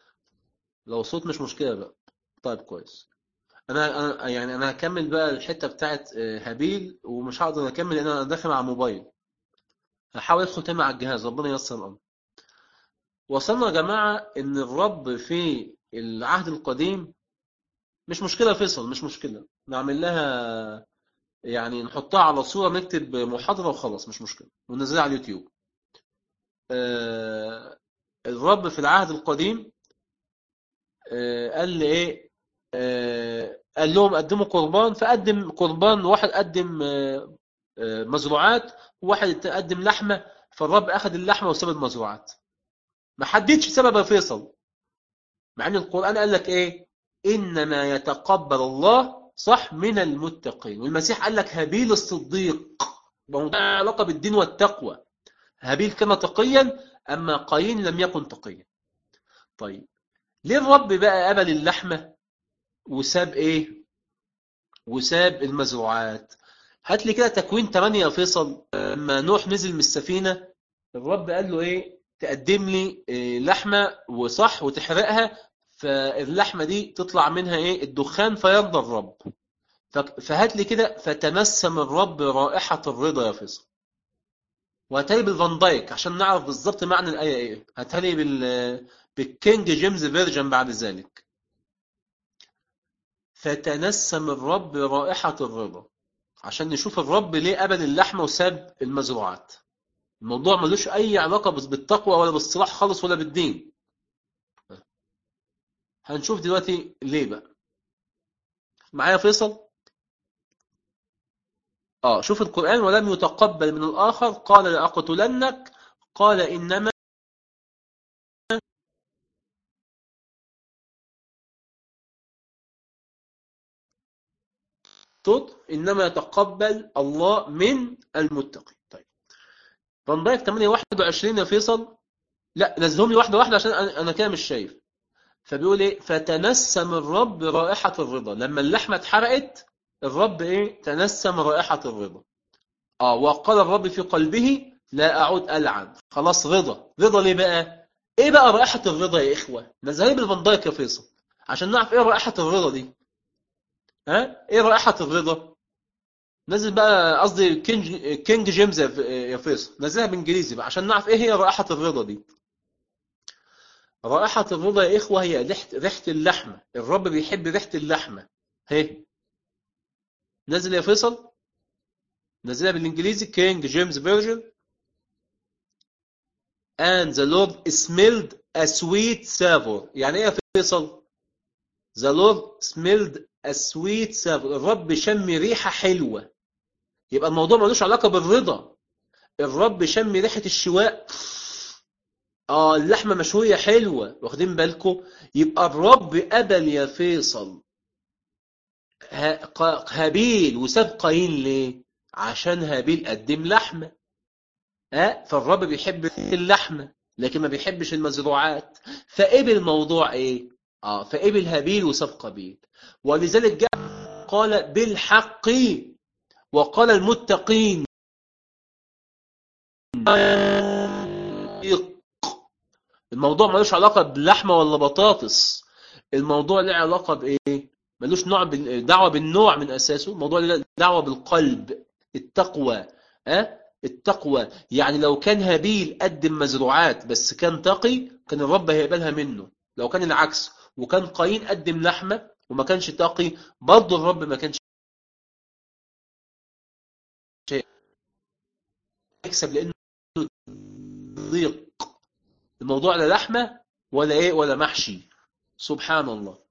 لو صوت مش مشكلة بقى. طيب كويس. أنا أنا يعني أنا هكمل بقى الحتة بتاعت آه، هابيل ومش هقدر أكمل لأن أنا داخل على الموبايل هحاول أدخل تاني على الجهاز ربنا ييسر الأمر. وصلنا يا جماعة إن الرب في العهد القديم مش مشكلة فيصل مش مشكلة. نعمل لها يعني نحطها على صورة نكتب محاضرة وخلاص مش مشكلة. وننزلها على اليوتيوب. آه، الرب في العهد القديم آه، قال لي إيه؟ آه، قال لهم قدموا قربان فقدم قربان واحد قدم آه، آه، مزروعات وواحد قدم لحمة فالرب أخذ اللحمة وساب المزروعات. ما حددش سبب يا فيصل. مع إن القرآن قال لك إيه؟ إنما يتقبل الله صح من المتقين. والمسيح قال لك هابيل الصديق موضوع علاقة بالدين والتقوى. هابيل كان تقيا أما قايين لم يكن تقيا. طيب ليه الرب بقى قبل اللحمة وساب إيه؟ وساب المزروعات؟ هات لي كده تكوين 8 يا فيصل لما نوح نزل من السفينة الرب قال له إيه؟ تقدم لي إيه لحمة وصح وتحرقها فاللحمة دي تطلع منها إيه؟ الدخان فيرضى الرب. فهات لي كده فتنسم الرب رائحة الرضا يا فيصل. وهاتها لي بالفان دايك عشان نعرف بالظبط معنى الآية إيه. هاتها لي بال بال King James Version بعد ذلك. فتنسم الرب رائحة الرضا. عشان نشوف الرب ليه قبل اللحمة وساب المزروعات. الموضوع ملوش أي علاقة بس- بالتقوى ولا بالصلاح خالص ولا بالدين. هنشوف دلوقتي ليه بقى. معايا فيصل؟ آه شوف القرآن ولم يتقبل من الآخر قال لأقتلنك قال إنما صوت إنما يتقبل الله من المتقين. طيب. فان دايك 821 يا فيصل؟ لا نزلهم لي واحدة واحدة عشان أنا كده مش شايف. فبيقول إيه؟ فتنسم الرب رائحة الرضا. لما اللحمة اتحرقت الرب إيه؟ تنسم رائحة الرضا. آه وقال الرب في قلبه لا أعود ألعن. خلاص رضا. رضا ليه بقى؟ إيه بقى رائحة الرضا يا إخوة؟ نزلها بالفان دايك يا فيصل. عشان نعرف إيه رائحة الرضا دي. ها؟ إيه رائحة الرضا؟ نزل بقى قصدي King King James يا فيصل. نزلها بالانجليزي بقى عشان نعرف إيه هي رائحة الرضا دي. رائحة الرضا يا إخوة هي ريحة اللحمة. الرب بيحب ريحة اللحمة. هي. نزل يا فيصل؟ نزلها بالإنجليزي. King James Version and the Lord smelled a sweet savor. يعني إيه يا فيصل؟ The Lord smelled a sweet savor. الرب شم ريحة حلوة. يبقى الموضوع ملوش علاقة بالرضا. الرب شم ريحة الشواء. آه اللحمة مشوية حلوة واخدين بالكم؟ يبقى الرب قبل يا فيصل هابيل وساب قايين ليه؟ عشان هابيل قدم لحمة. ها فالرب بيحب اللحمة لكن ما بيحبش المزروعات. فقبل الموضوع إيه؟ آه فقبل هابيل وساب قابيل ولذلك جاء قال بالحق وقال المتقين. الموضوع ملوش علاقة بلحمة ولا بطاطس. الموضوع له علاقة بإيه؟ ملوش نوع دعوة بالنوع من أساسه. الموضوع له دعوة بالقلب التقوى أه؟ التقوى. يعني لو كان هابيل قدم مزروعات بس كان تقي كان الرب هيقبلها منه. لو كان العكس وكان قايين قدم لحمة وما كانش تقي برضه الرب ما كانش يكسب لأنه ضيق. الموضوع لا لحمة ولا إيه ولا محشي. سبحان الله.